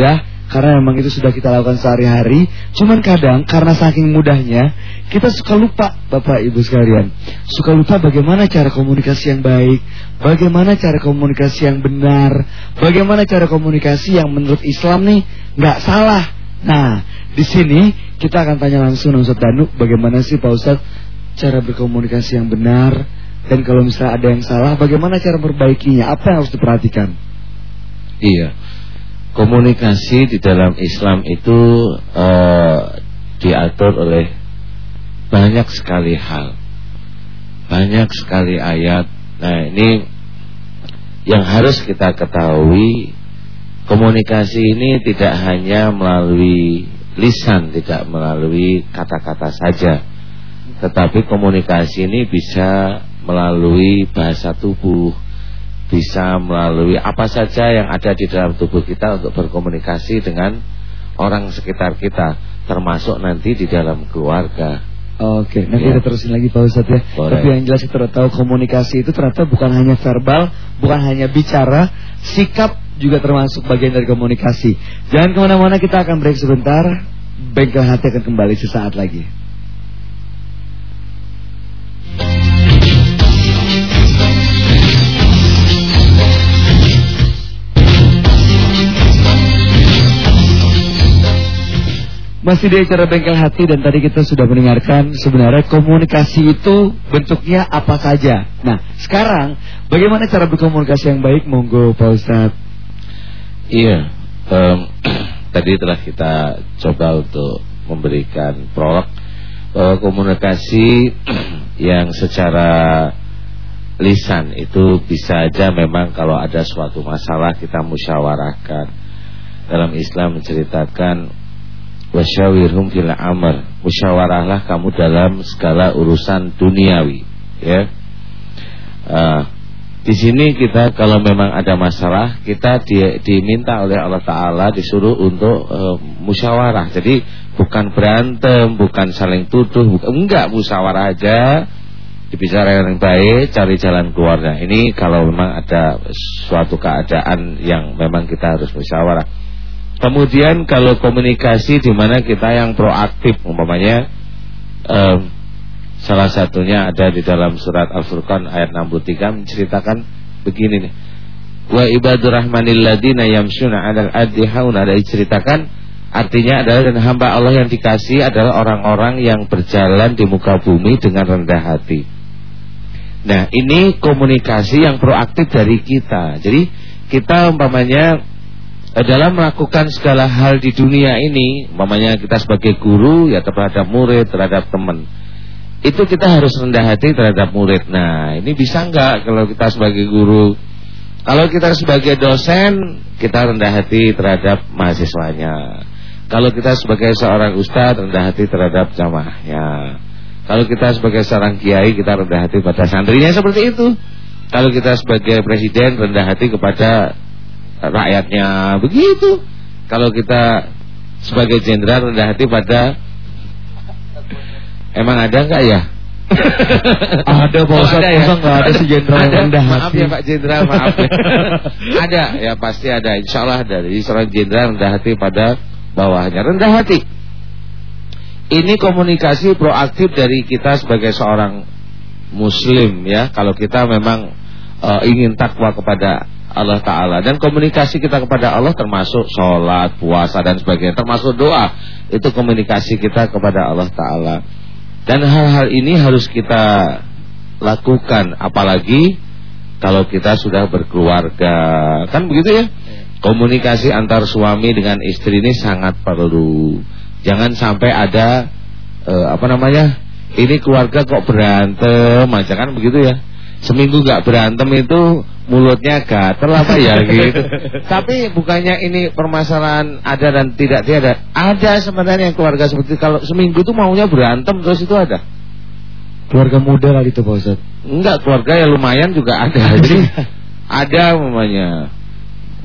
mudah karena memang itu sudah kita lakukan sehari-hari. Cuman kadang karena saking mudahnya kita suka lupa Bapak Ibu sekalian. Suka lupa bagaimana cara komunikasi yang baik, bagaimana cara komunikasi yang benar, bagaimana cara komunikasi yang menurut Islam nih nggak salah. Nah, di sini kita akan tanya langsung Ustaz Danu bagaimana sih Pak Ustaz cara berkomunikasi yang benar dan kalau misalnya ada yang salah bagaimana cara perbaikinya? Apa yang harus diperhatikan? Iya komunikasi di dalam Islam itu uh, diatur oleh banyak sekali hal, banyak sekali ayat. Nah ini yang harus kita ketahui, komunikasi ini tidak hanya melalui lisan, tidak melalui kata-kata saja, tetapi komunikasi ini bisa melalui bahasa tubuh bisa melalui apa saja yang ada di dalam tubuh kita untuk berkomunikasi dengan orang sekitar kita, termasuk nanti di dalam keluarga. Oke, nanti ya. kita terusin lagi Pak Ustadz ya. Boleh. Tapi yang jelas kita tahu komunikasi itu ternyata bukan hanya verbal, bukan hanya bicara, sikap juga termasuk bagian dari komunikasi. Jangan ke mana-mana, kita akan break sebentar. Bengkel hati akan kembali sesaat lagi. Masih di acara Bengkel Hati dan tadi kita sudah mendengarkan sebenarnya komunikasi itu bentuknya apa saja. Nah, sekarang bagaimana cara berkomunikasi yang baik? Monggo Pak Ustadz. Iya, um, tadi telah kita coba untuk memberikan prolog bahwa komunikasi yang secara lisan itu bisa aja memang kalau ada suatu masalah kita musyawarahkan. Dalam Islam menceritakan wasyawirhum fil amr musyawarahlah kamu dalam segala urusan duniawi. Ya. Uh, di sini kita kalau memang ada masalah kita di, diminta oleh Allah Taala disuruh untuk uh, musyawarah. Jadi bukan berantem bukan saling tuduh bukan, enggak musyawarah aja. Dibicarakan yang baik cari jalan keluarnya. Ini kalau memang ada suatu keadaan yang memang kita harus musyawarah Kemudian kalau komunikasi di mana kita yang proaktif umpamanya um, salah satunya ada di dalam surat Al-Furqan ayat 63 menceritakan begini nih. Wa ibadur rahmanil ladina yamshuna 'alal ada diceritakan artinya adalah dan hamba Allah yang dikasih adalah orang-orang yang berjalan di muka bumi dengan rendah hati. Nah, ini komunikasi yang proaktif dari kita. Jadi kita umpamanya dalam melakukan segala hal di dunia ini, mamanya kita sebagai guru ya terhadap murid, terhadap teman. Itu kita harus rendah hati terhadap murid. Nah, ini bisa enggak kalau kita sebagai guru? Kalau kita sebagai dosen, kita rendah hati terhadap mahasiswanya. Kalau kita sebagai seorang ustadz, rendah hati terhadap jamaahnya. Kalau kita sebagai seorang kiai, kita rendah hati pada santrinya seperti itu. Kalau kita sebagai presiden, rendah hati kepada rakyatnya begitu. Kalau kita sebagai jenderal rendah hati pada emang ada nggak ya? ada Pak Ustaz, oh, ya? nggak ada si jenderal rendah hati. Maaf ya Pak Jenderal, maaf. Ya. ada ya pasti ada. Insya Allah ada. Jadi seorang jenderal rendah hati pada bawahnya rendah hati. Ini komunikasi proaktif dari kita sebagai seorang Muslim ya. Kalau kita memang uh, ingin takwa kepada Allah Ta'ala. Dan komunikasi kita kepada Allah termasuk sholat, puasa dan sebagainya. Termasuk doa. Itu komunikasi kita kepada Allah Ta'ala. Dan hal-hal ini harus kita lakukan. Apalagi kalau kita sudah berkeluarga. Kan begitu ya? Komunikasi antar suami dengan istri ini sangat perlu. Jangan sampai ada eh, Apa namanya? Ini keluarga kok berantem aja. Kan begitu ya? Seminggu gak berantem itu mulutnya gatel apa ya gitu. Tapi bukannya ini permasalahan ada dan tidak tiada. Ada sebenarnya yang keluarga seperti kalau seminggu itu maunya berantem terus itu ada. Keluarga muda lah itu Pak Ustaz. Enggak, keluarga yang lumayan juga ada. Jadi ada mamanya.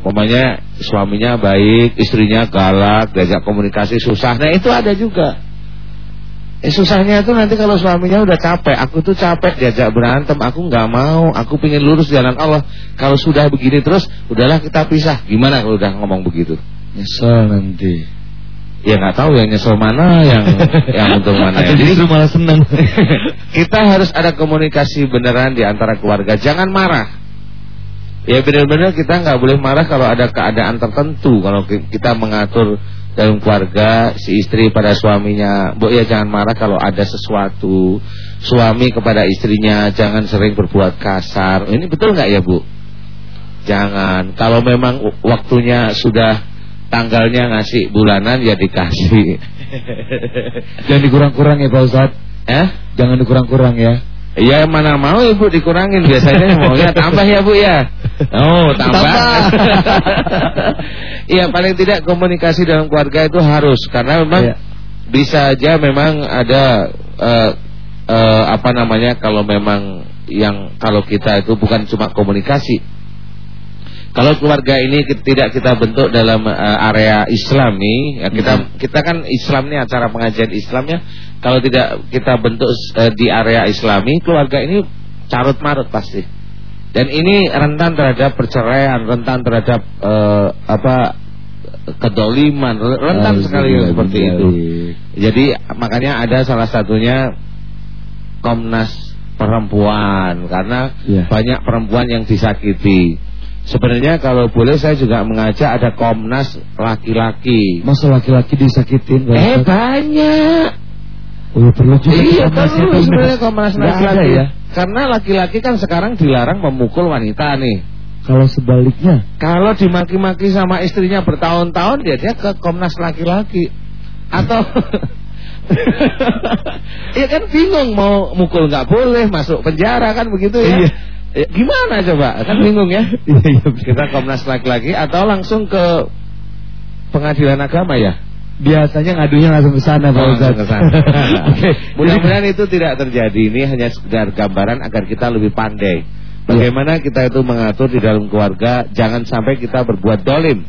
Mamanya suaminya baik, istrinya galak, diajak komunikasi susah. Nah, itu ada juga. Eh, susahnya itu nanti kalau suaminya udah capek, aku tuh capek diajak berantem, aku nggak mau, aku pingin lurus jalan Allah. Kalau sudah begini terus, udahlah kita pisah. Gimana kalau udah ngomong begitu? Nyesel nanti. Ya nggak tahu yang nyesel mana, yang yang untung mana. ya. Atau Jadi malah seneng. kita harus ada komunikasi beneran di antara keluarga. Jangan marah. Ya benar-benar kita nggak boleh marah kalau ada keadaan tertentu. Kalau ki- kita mengatur dalam keluarga si istri pada suaminya, bu ya jangan marah kalau ada sesuatu. Suami kepada istrinya jangan sering berbuat kasar. Ini betul nggak ya bu? Jangan. Kalau memang waktunya sudah tanggalnya ngasih bulanan ya dikasih. Jangan dikurang-kurang ya Pak Ustadz. Eh? Jangan dikurang-kurang ya. Ya mana mau ibu dikurangin biasanya maunya tambah ya bu ya. Oh tambah. Iya paling tidak komunikasi dalam keluarga itu harus karena memang Iya. bisa aja memang ada eh, eh, apa namanya kalau memang yang kalau kita itu bukan cuma komunikasi. Kalau keluarga ini tidak kita bentuk dalam eh, area Islam nih, ya kita kita kan Islam nih acara pengajian Islamnya. Kalau tidak kita bentuk eh, di area Islami, keluarga ini carut marut pasti. Dan ini rentan terhadap perceraian, rentan terhadap eh, apa kedoliman, rentan sekali seperti itu. Jadi makanya ada salah satunya Komnas Perempuan karena Iya. banyak perempuan yang disakiti. Sebenarnya kalau boleh saya juga mengajak ada Komnas laki-laki. Masa laki-laki disakitin Eh Ustadz? banyak. Oh, ya perlu juga Iya Komnas perlu itu. sebenarnya Komnas laki-laki ya. Karena laki-laki kan sekarang dilarang memukul wanita nih. Kalau sebaliknya Kalau dimaki-maki sama istrinya bertahun-tahun dia dia ke Komnas laki-laki atau Iya kan bingung mau mukul nggak boleh masuk penjara kan begitu ya. Iya. Ya, Gimana coba? Kan bingung ya. Iya, iya. Kita Komnas laki-laki atau langsung ke pengadilan agama ya? biasanya ngadunya langsung ke sana Pak Oh, ke sana. Oke. Mudah-mudahan itu tidak terjadi. Ini hanya sekedar gambaran agar kita lebih pandai. Bagaimana kita itu mengatur di dalam keluarga, jangan sampai kita berbuat dolim.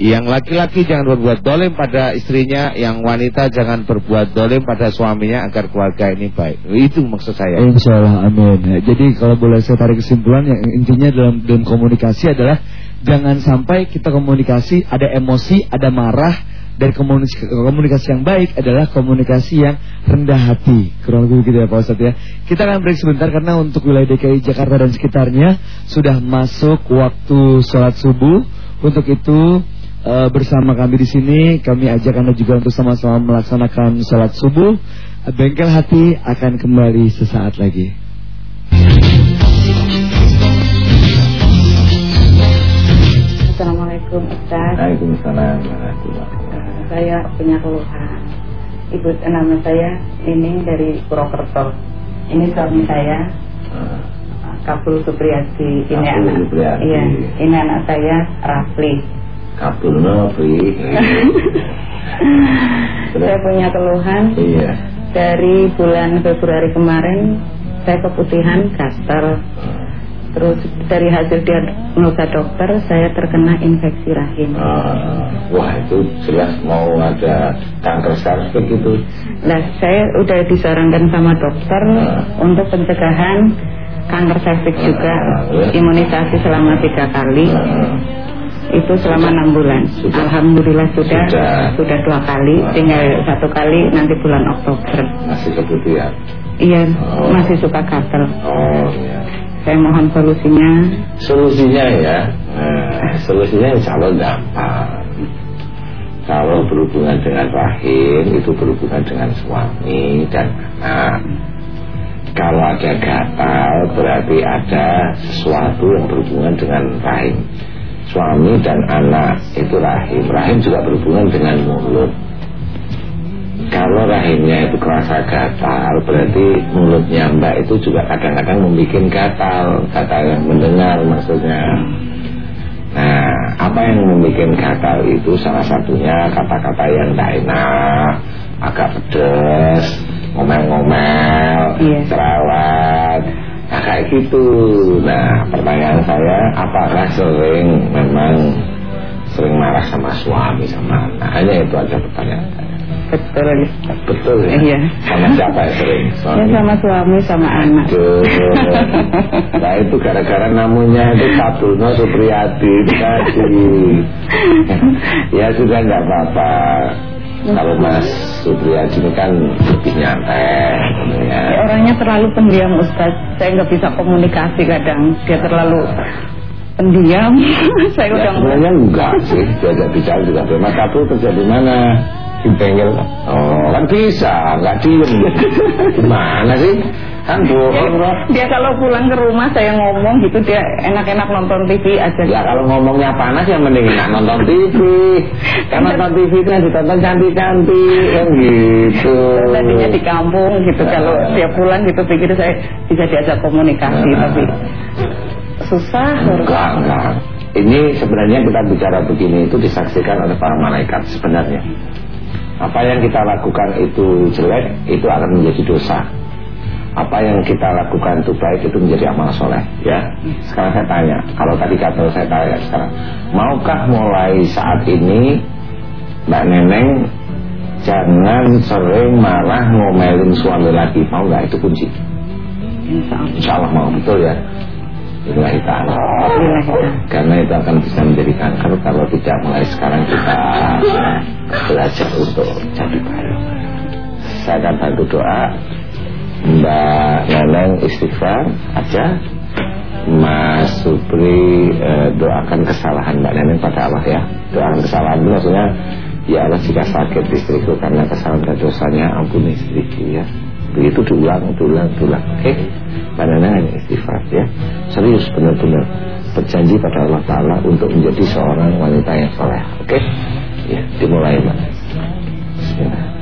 Yang laki-laki jangan berbuat dolim pada istrinya, yang wanita jangan berbuat dolim pada suaminya agar keluarga ini baik. Itu maksud saya. Insya Allah amin. Ya, Jadi kalau boleh saya tarik kesimpulan yang intinya dalam dalam komunikasi adalah jangan sampai kita komunikasi ada emosi, ada marah dan komunikasi, komunikasi yang baik adalah komunikasi yang rendah hati. Kurang lebih begitu ya Pak Ustadz ya. Kita akan break sebentar karena untuk wilayah DKI Jakarta dan sekitarnya sudah masuk waktu sholat subuh. Untuk itu eh, bersama kami di sini kami ajak Anda juga untuk sama-sama melaksanakan sholat subuh. Bengkel hati akan kembali sesaat lagi. Assalamualaikum Ustaz Waalaikumsalam Saya punya keluhan Ibu nama saya ini dari Purwokerto Ini suami saya Kapul Supriyadi Ini Kapul anak. Iya, ini anak saya Rafli Kabul Novi. Saya punya keluhan. Iya. Dari bulan Februari kemarin Saya keputihan gaster. Terus dari hasil diagnosa dokter Saya terkena infeksi rahim. Ah, wah itu jelas mau ada kanker cervix itu. Nah, saya udah disarankan sama dokter untuk pencegahan kanker serviks juga, imunisasi selama tiga kali, itu selama enam bulan. Sudah. Alhamdulillah sudah, Sudah. sudah dua kali, tinggal satu kali nanti bulan Oktober. Masih kemudian. Iya, Oh. masih suka gatel. Oh ya. Saya mohon solusinya. Solusinya ya, nah, solusinya insya Allah gampang. Kalau berhubungan dengan rahim itu berhubungan dengan suami dan anak. Kalau ada gatal berarti ada sesuatu yang berhubungan dengan rahim. Suami dan anak itu rahim. Rahim juga berhubungan dengan mulut. Kalau rahimnya itu kerasa gatal Berarti mulutnya mbak itu juga kadang-kadang membuat gatal Gatal yang mendengar maksudnya Nah apa yang membuat gatal itu salah satunya kata-kata yang tidak enak Agak pedes Ngomel-ngomel Iya. Cerawat kayak gitu Nah pertanyaan saya Apakah sering memang Sering marah sama suami sama anak Hanya itu aja pertanyaan saya Betul. Betul ya? Iya. Sama siapa ya sering? Ya sama suami sama anak. Aduh. Nah itu gara-gara namanya itu Sabruno Supriyadi tadi. ya sudah nggak apa-apa. Kalau Mas Supriyadi ini kan lebih nyantai. Ya, Ya. orangnya terlalu pendiam Ustaz. Saya nggak bisa komunikasi kadang. Dia terlalu pendiam. Saya Ya, udah sebenarnya enggak sih diajak bicara juga Mas Sabru kerja di mana? Di bengkel Oh kan bisa Nggak diem Gimana sih Kan dia kalau pulang ke rumah saya ngomong gitu dia enak-enak nonton TV aja. Ya kalau ngomongnya panas yang mending nggak nonton TV Kan nonton TV itu yang ditonton cantik-cantik Kan gitu. Tadinya di kampung gitu kalau dia pulang gitu pikir saya bisa diajak komunikasi tapi susah. Enggak, enggak. Ini sebenarnya kita bicara begini itu disaksikan oleh para malaikat sebenarnya. Apa yang kita lakukan itu jelek Itu akan menjadi dosa apa yang kita lakukan itu baik itu menjadi amal soleh ya? Sekarang saya tanya kalau tadi kata saya tanya sekarang maukah mulai saat ini mbak neneng jangan sering marah ngomelin suami lagi? Mau nggak? Itu kunci. Insya Allah. Mau. Betul ya? Inilah ta'ala Karena itu akan bisa menjadi kanker Kalau tidak mulai sekarang kita Belajar untuk jadi baik. Saya akan bantu doa Mbak Neneng istighfar aja. Mas Supri eh, doakan kesalahan Mbak Neneng pada Allah ya. Doakan kesalahan itu maksudnya Ya Allah jika sakit istriku karena kesalahan dan dosanya ampuni istriku ya. Begitu diulang, diulang, diulang Oke? Mbak Neneng hanya istighfar ya. Serius benar-benar Berjanji pada Allah Ta'ala untuk menjadi seorang wanita yang soleh Oke? Ya dimulai Mbak. Bismillah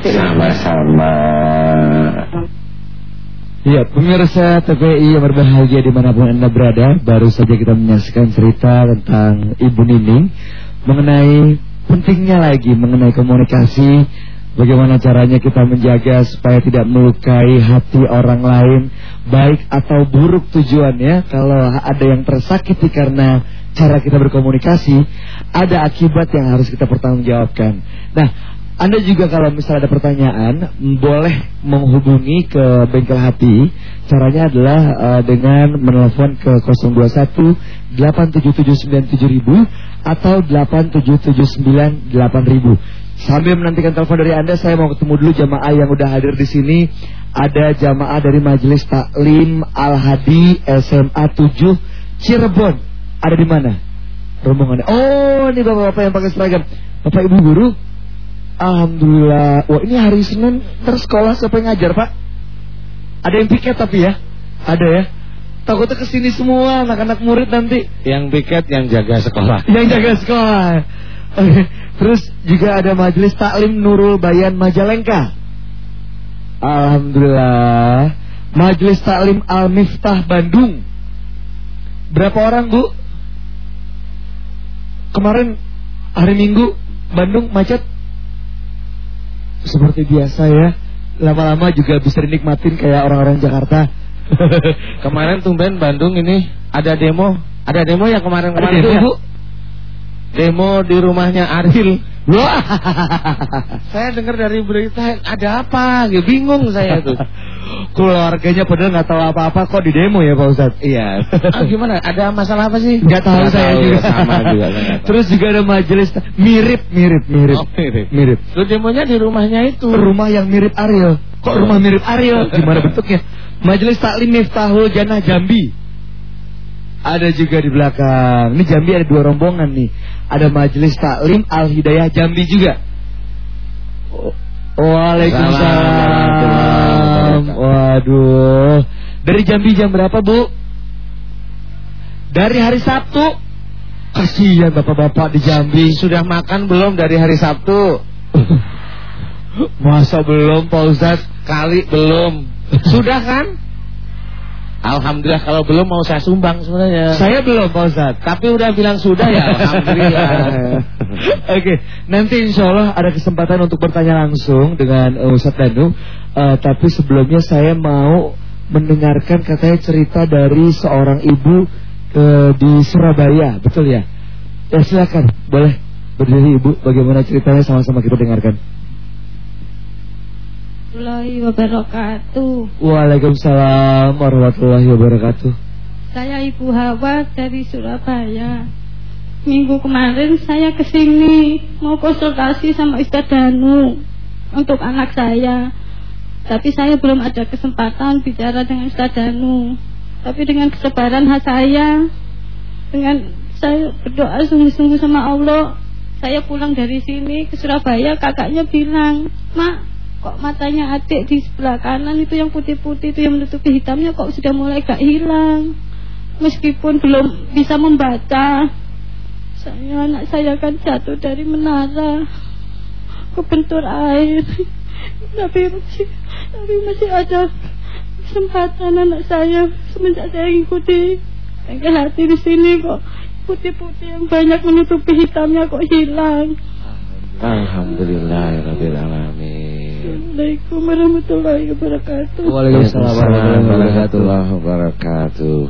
kasih. Sama-sama Ya, pemirsa TPI yang berbahagia di mana pun Anda berada, baru saja kita menyaksikan cerita tentang Ibu Nining mengenai pentingnya lagi mengenai komunikasi, bagaimana caranya kita menjaga supaya tidak melukai hati orang lain, baik atau buruk tujuannya. Kalau ada yang tersakiti karena cara kita berkomunikasi, ada akibat yang harus kita pertanggungjawabkan. Nah, anda juga kalau misalnya ada pertanyaan boleh menghubungi ke bengkel hati. Caranya adalah uh, dengan menelpon ke 021 8779000 atau 87798000. Sambil menantikan telepon dari Anda, saya mau ketemu dulu jamaah yang udah hadir di sini. Ada jamaah dari Majelis Taklim Al Hadi SMA 7 Cirebon. Ada di mana? Rombongannya. Oh, ini bapak-bapak yang pakai seragam. Bapak Ibu guru, Alhamdulillah. Wah ini hari Senin terus sekolah siapa yang ngajar pak? Ada yang piket tapi ya? Ada ya? Takutnya ke sini semua anak-anak murid nanti. Yang piket yang jaga sekolah. Yang jaga sekolah. Oke. Terus juga ada majelis taklim Nurul Bayan Majalengka. Alhamdulillah. Majelis taklim Al Miftah Bandung. Berapa orang bu? Kemarin hari Minggu Bandung macet seperti biasa ya. Lama-lama juga bisa dinikmatin kayak orang-orang Jakarta. Kemarin tumben Bandung ini ada demo. Ada demo yang kemarin-kemarin Ada demo, itu, Bu? Demo di rumahnya Aril. Wah. Saya dengar dari berita ada apa? Ya, bingung saya tuh. Keluarganya padahal nggak tahu apa-apa kok di demo ya Pak Ustadz. Iya. Ah, gimana? Ada masalah apa sih? Nggak tahu Nggak saya tahu, juga. Sama juga. Terus juga ada majelis mirip mirip mirip Oh, mirip. mirip. Lu demonya di rumahnya itu. Rumah yang mirip Ariel. Kok Oh. rumah mirip Ariel? Gimana bentuknya? Majelis Taklim Miftahul Jannah Jambi. Ada juga di belakang. Ini Jambi ada dua rombongan nih. Ada Majelis Taklim Al Hidayah Jambi juga. Oh, Waalaikumsalam. Waduh. Dari Jambi jam berapa Bu? Dari hari Sabtu Kasihan bapak-bapak di Jambi Sudah makan belum dari hari Sabtu? Masa belum Pak Ustaz? Kali belum Sudah kan? Alhamdulillah kalau belum mau saya sumbang sebenarnya. Saya belum Pak Ustaz Tapi udah bilang sudah ya Alhamdulillah. Oke, nanti insya Allah ada kesempatan untuk bertanya langsung dengan uh, Ustadz Danu. Uh, Tapi sebelumnya saya mau mendengarkan katanya cerita dari seorang ibu uh, di Surabaya, betul ya? Ya silakan, boleh berdiri ibu, bagaimana ceritanya? Sama-sama kita dengarkan warahmatullahi wabarakatuh. Waalaikumsalam warahmatullahi wabarakatuh Saya Ibu Hawa dari Surabaya. Minggu kemarin saya ke sini mau konsultasi sama Ustaz Danu untuk anak saya. Tapi saya belum ada kesempatan bicara dengan Ustaz Danu. Tapi dengan kesabaran hati saya, dengan saya berdoa sungguh-sungguh sama Allah, saya pulang dari sini ke Surabaya, kakaknya bilang, "Mak, kok matanya adik di sebelah kanan itu yang putih-putih itu yang menutupi hitamnya kok sudah mulai gak hilang? Meskipun belum bisa membaca. Saya anak saya kan jatuh dari menara. Kebentur air. Tapi masih tapi masih ada kesempatan anak saya. Semenjak saya ikuti bengkel hati di sini kok putih-putih yang banyak menutupi hitamnya kok hilang. Alhamdulillah Alamin Assalamualaikum warahmatullahi wabarakatuh. Waalaikumsalam warahmatullahi wabarakatuh.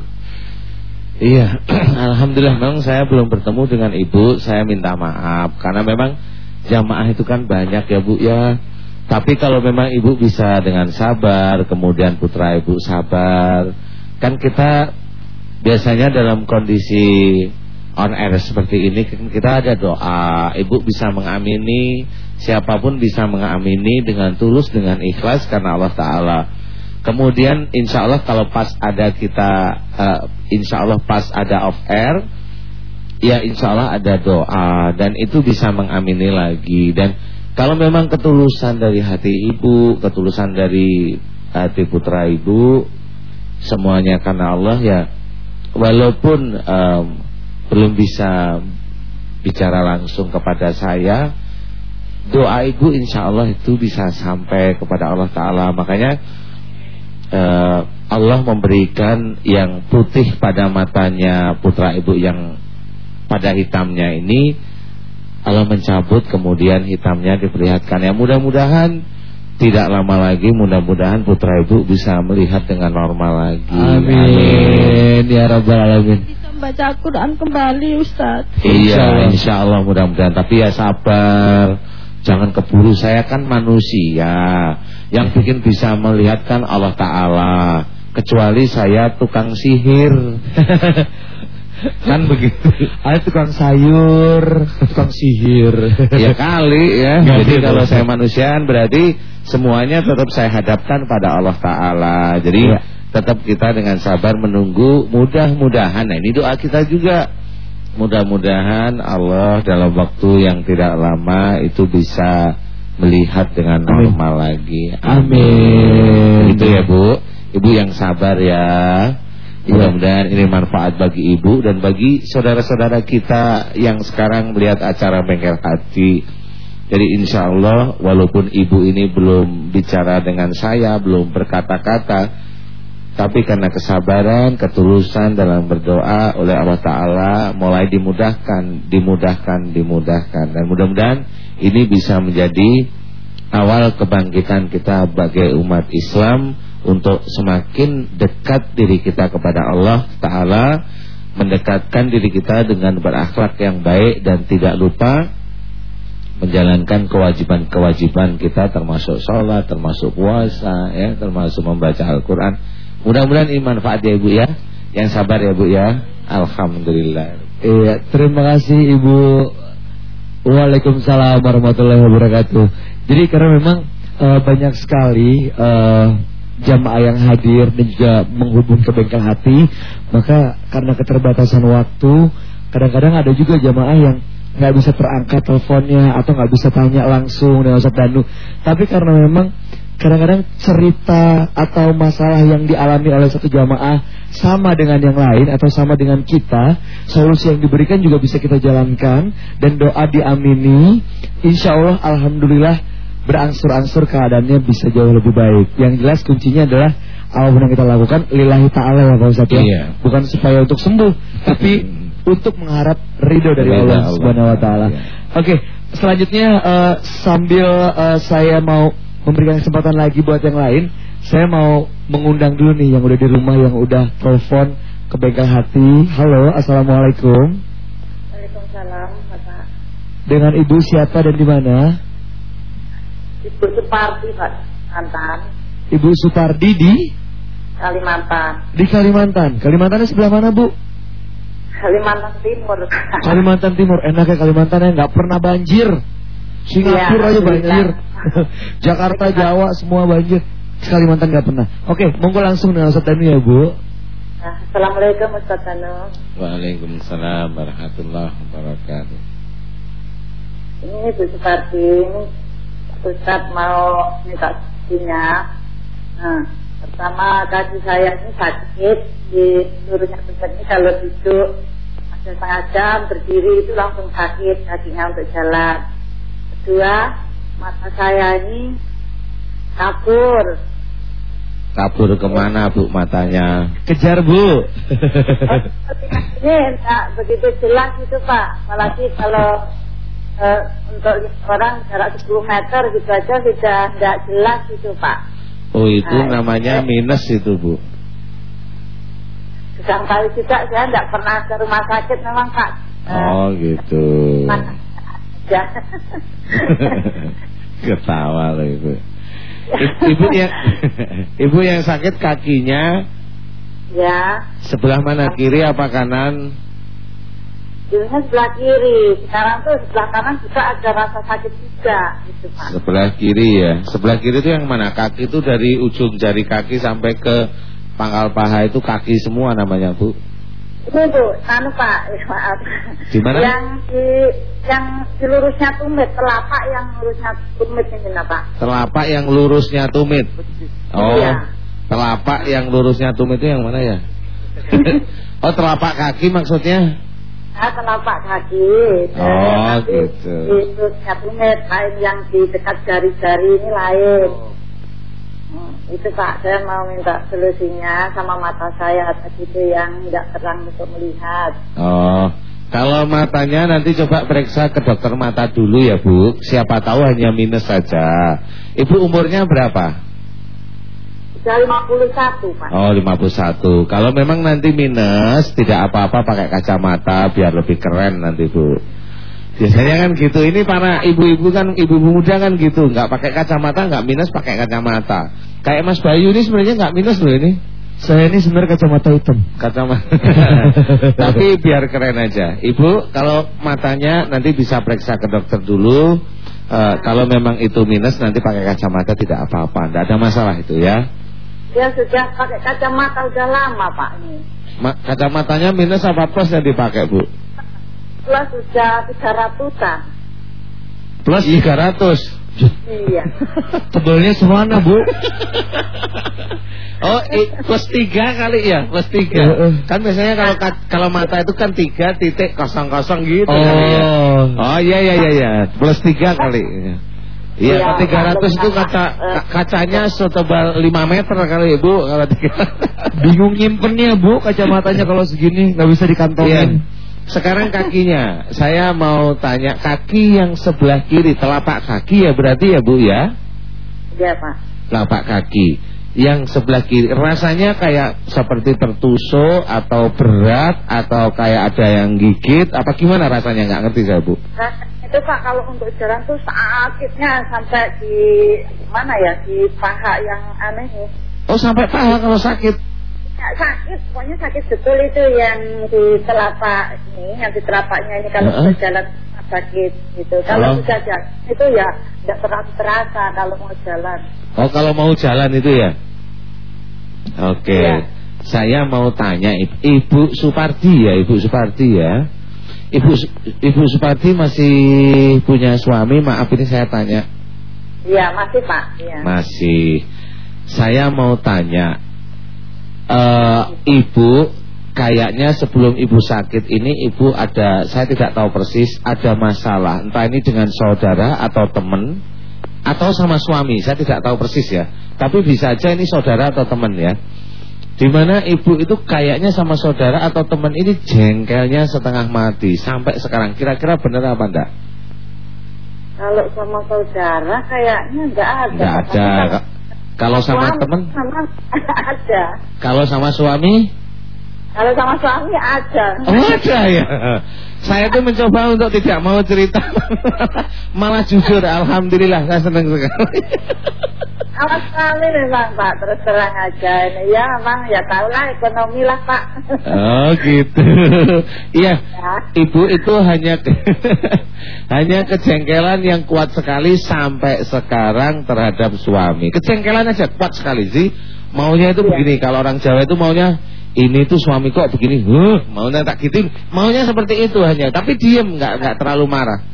Iya, alhamdulillah memang saya belum bertemu dengan ibu. Saya minta maaf karena memang jamaah itu kan banyak ya bu ya. Tapi kalau memang ibu bisa dengan sabar, kemudian putra ibu sabar, kan kita biasanya dalam kondisi on air seperti ini kita ada doa, ibu bisa mengamini Siapa pun bisa mengamini dengan tulus, dengan ikhlas karena Allah Ta'ala. Kemudian insya Allah kalau pas ada kita, uh, insya Allah pas ada off air, ya insya Allah ada doa dan itu bisa mengamini lagi. Dan kalau memang ketulusan dari hati ibu, ketulusan dari hati putra ibu, semuanya karena Allah ya, walaupun um, belum bisa bicara langsung kepada saya, doa ibu insya Allah itu bisa sampai kepada Allah Ta'ala. Makanya uh, Allah memberikan yang putih pada matanya putra ibu yang pada hitamnya ini Allah mencabut kemudian hitamnya diperlihatkan. Ya mudah-mudahan tidak lama lagi mudah-mudahan putra ibu bisa melihat dengan normal lagi. Amin, Amin. Ya Rabbal Alamin membaca Al-Quran kembali Ustaz. Iya insya Allah. mudah-mudahan. Tapi ya sabar. Jangan keburu. Saya kan manusia Yang bikin bisa melihatkan Allah Ta'ala. Kecuali saya tukang sihir. Kan begitu. Ada tukang sayur Tukang sihir. Ya kali ya. Jadi kalau saya manusiaan berarti Semuanya tetap saya hadapkan pada Allah Ta'ala. Jadi ya. Tetap kita dengan sabar menunggu Mudah-mudahan Nah ini doa kita juga Mudah-mudahan Allah dalam waktu yang tidak lama itu bisa melihat dengan normal Amin. lagi. Amin. Itu ya Bu. Ibu yang sabar ya. Mudah-mudahan ini manfaat bagi ibu dan bagi saudara-saudara kita yang sekarang melihat acara bengkel hati. Jadi insya Allah walaupun ibu ini belum bicara dengan saya, belum berkata-kata, tapi karena kesabaran, ketulusan dalam berdoa oleh Allah Ta'ala Mulai dimudahkan, dimudahkan, dimudahkan. Dan mudah-mudahan ini bisa menjadi awal kebangkitan kita sebagai umat Islam Untuk semakin dekat diri kita kepada Allah Ta'ala Mendekatkan diri kita dengan berakhlak yang baik dan tidak lupa menjalankan kewajiban-kewajiban kita termasuk sholat, termasuk puasa, ya, termasuk membaca Al-Quran Mudah-mudahan ini manfaat ya Ibu ya. Yang sabar ya Bu ya. Alhamdulillah. Iya, terima kasih Ibu. Waalaikumsalam warahmatullahi wabarakatuh. Jadi karena memang uh, banyak sekali uh, jamaah yang hadir dan juga menghubung ke bengkel hati, maka karena keterbatasan waktu, kadang-kadang ada juga jamaah yang nggak bisa terangkat teleponnya atau nggak bisa tanya langsung dengan Ustaz Danu. Tapi karena memang kadang-kadang cerita atau masalah yang dialami oleh satu jamaah sama dengan yang lain atau sama dengan kita, solusi yang diberikan juga bisa kita jalankan dan doa diamini. Insya Allah, alhamdulillah berangsur-angsur keadaannya bisa jauh lebih baik. Yang jelas kuncinya adalah apa pun yang kita lakukan lillahi ta'ala ya Pak Ustaz ya. Iya. Bukan supaya untuk sembuh, tapi untuk mengharap ridho dari Allah Allah. Subhanahu wa taala. Iya. Oke, selanjutnya eh, sambil eh, saya mau memberikan kesempatan lagi buat yang lain, saya mau mengundang dulu nih yang udah di rumah yang udah telepon ke bengkel hati. Halo, assalamualaikum. Waalaikumsalam, Bapak. Dengan ibu siapa dan di mana? Ibu Suparti, Pak. Kalimantan. Ibu Supardi di Kalimantan. di Kalimantan. Kalimantannya sebelah mana bu? Kalimantan Timur. Kalimantan Timur. Enaknya Kalimantan yang nggak pernah banjir. Singapura Iya, aja banjir. Jakarta, Jawa semua banjir. Kalimantan nggak pernah. Oke, monggo langsung dengan Ustaz Danu ya bu. Nah, Assalamualaikum Ustaz Danu. Waalaikumsalam warahmatullahi wabarakatuh. Ini Ibu Suparti, ini Ustaz mau minta susunya. Nah, pertama kaki saya ini sakit di seluruhnya tempat ini kalau duduk ada setengah jam berdiri itu langsung sakit kakinya untuk jalan. Kedua, mata saya ini kabur. Kabur ke mana bu matanya? Kejar bu. ini enggak begitu jelas itu Pak. Apalagi kalau eh, untuk orang jarak 10 meter gitu aja sudah enggak jelas itu Pak. Oh itu Nah, namanya eh. minus itu bu. Sedang kali juga saya enggak pernah ke rumah sakit memang Pak. Eh, Oh gitu. mana aja. Ketawa loh ibu. Ibu yang ibu yang sakit kakinya ya, sebelah mana kiri apa kanan? dulunya sebelah kiri. Sekarang tuh sebelah kanan juga ada rasa sakit juga gitu Pak. Sebelah kiri ya. Sebelah kiri itu yang mana? Kaki itu dari ujung jari kaki sampai ke pangkal paha itu kaki semua namanya bu. Itu Bu, anu Pak, eh, maaf. Di mana? Yang di yang di lurusnya tumit, telapak yang lurusnya tumit ini Pak. Telapak yang lurusnya tumit. Oh, Iya. telapak yang lurusnya tumit itu yang mana ya? oh, telapak kaki maksudnya? Ah, telapak kaki. Oh, gitu. Di lurusnya tumit, lain yang di dekat jari-jari ini lain. Hmm, itu Pak, saya mau minta solusinya sama mata saya tadi itu yang tidak terang untuk melihat. Oh, kalau matanya nanti coba periksa ke dokter mata dulu ya Bu. Siapa tahu hanya minus saja. Ibu umurnya berapa? Sudah 51 Pak. Oh 51 Kalau memang nanti minus Tidak apa-apa pakai kacamata Biar lebih keren nanti Bu Biasanya kan gitu. Ini para ibu-ibu kan Ibu-ibu muda kan gitu. Nggak pakai kacamata nggak minus pakai kacamata. Kayak Mas Bayu ini sebenarnya nggak minus loh ini. Saya ini sebenarnya kacamata hitam. Kacamata. Tapi biar keren aja. Ibu kalau matanya Nanti bisa periksa ke dokter dulu. Eh, Kalau memang itu minus Nanti pakai kacamata tidak apa-apa. Tidak ada masalah itu ya. Dia sudah pakai kacamata udah lama Pak. Ini. Ma kacamatanya minus apa plus yang dipakai bu? Plus sudah 300-an. Plus 300 Iya. Tebelnya semana bu. Oh i, plus 3 kali ya Plus 3 Heeh. Kan biasanya kalau ka- kalau mata itu kan 3 titik kosong kosong gitu Oh. kali ya Oh iya iya iya iya Plus 3 kali Iya, Iya, 300 itu kaca ka- kacanya setebal 5 meter kali Ibu kalau 3. Bingung nyimpennya bu kacamatanya kalau segini nggak bisa Iya. Sekarang kakinya, saya mau tanya kaki yang sebelah kiri telapak kaki ya berarti ya Bu ya? Iya Pak. Telapak kaki yang sebelah kiri rasanya kayak seperti tertusuk atau berat atau kayak ada yang gigit apa gimana rasanya nggak ngerti saya Bu? Itu Pak kalau untuk jalan tuh sakitnya sampai di mana ya di paha yang aneh nih. Oh sampai paha kalau sakit. Ya, sakit, pokoknya sakit betul itu yang di telapak ini, yang di telapaknya ini kalau Heeh. sudah jalan sakit gitu. Kalau- Kalau sudah jalan itu ya tidak terlalu terasa kalau mau jalan. Oh kalau mau jalan itu ya? Oke. Iya. Saya mau tanya Ibu, Supardi ya, Ibu Supardi ya. Ibu Ibu Supardi masih punya suami, maaf ini saya tanya. Iya, masih Pak. Iya. Masih. Saya mau tanya, eh, ibu kayaknya sebelum ibu sakit ini ibu ada, saya tidak tahu persis, ada masalah. Entah ini dengan saudara atau teman atau sama suami, saya tidak tahu persis ya. Tapi bisa aja ini saudara atau teman ya. Di mana ibu itu kayaknya sama saudara atau teman ini jengkelnya setengah mati sampai sekarang. Kira-kira benar apa enggak? Kalau sama saudara kayaknya nggak ada. Enggak ada. Kalau sama teman, sama ada. kalau sama suami, Kalau sama suami ada. oh ada ya. Saya tuh mencoba untuk tidak mau cerita, malah jujur. Alhamdulillah, saya senang sekali. Awas sekali memang Pak, terus terang aja ini ya memang ya tahu lah ekonomi lah Pak. Oh gitu. Iya, Ya. ibu itu hanya hanya kejengkelan yang kuat sekali sampai sekarang terhadap suami. Kejengkelan aja kuat sekali sih. Maunya itu Iya. begini. Kalau orang Jawa itu maunya ini tuh suami kok begini. Huh, maunya tak gitu. Maunya seperti itu hanya. Tapi diem, nggak nggak terlalu marah.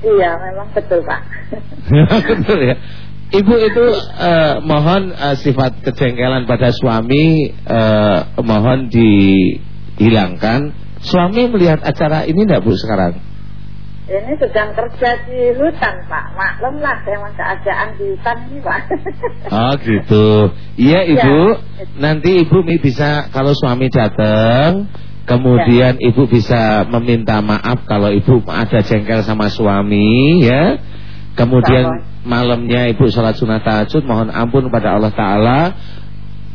Iya memang betul Pak. Betul ya. Ibu itu eh, mohon eh, sifat kejengkelan pada suami eh, mohon dihilangkan. Suami melihat acara ini enggak Bu sekarang? Ini sedang kerja di hutan Pak, maklum lah memang keadaan di hutan ini Pak. Oh gitu. Iya Ibu. Nanti Ibu bisa kalau suami datang Kemudian ibu bisa meminta maaf kalau ibu ada jengkel sama suami ya. Kemudian malamnya ibu sholat sunat tahajud mohon ampun kepada Allah Ta'ala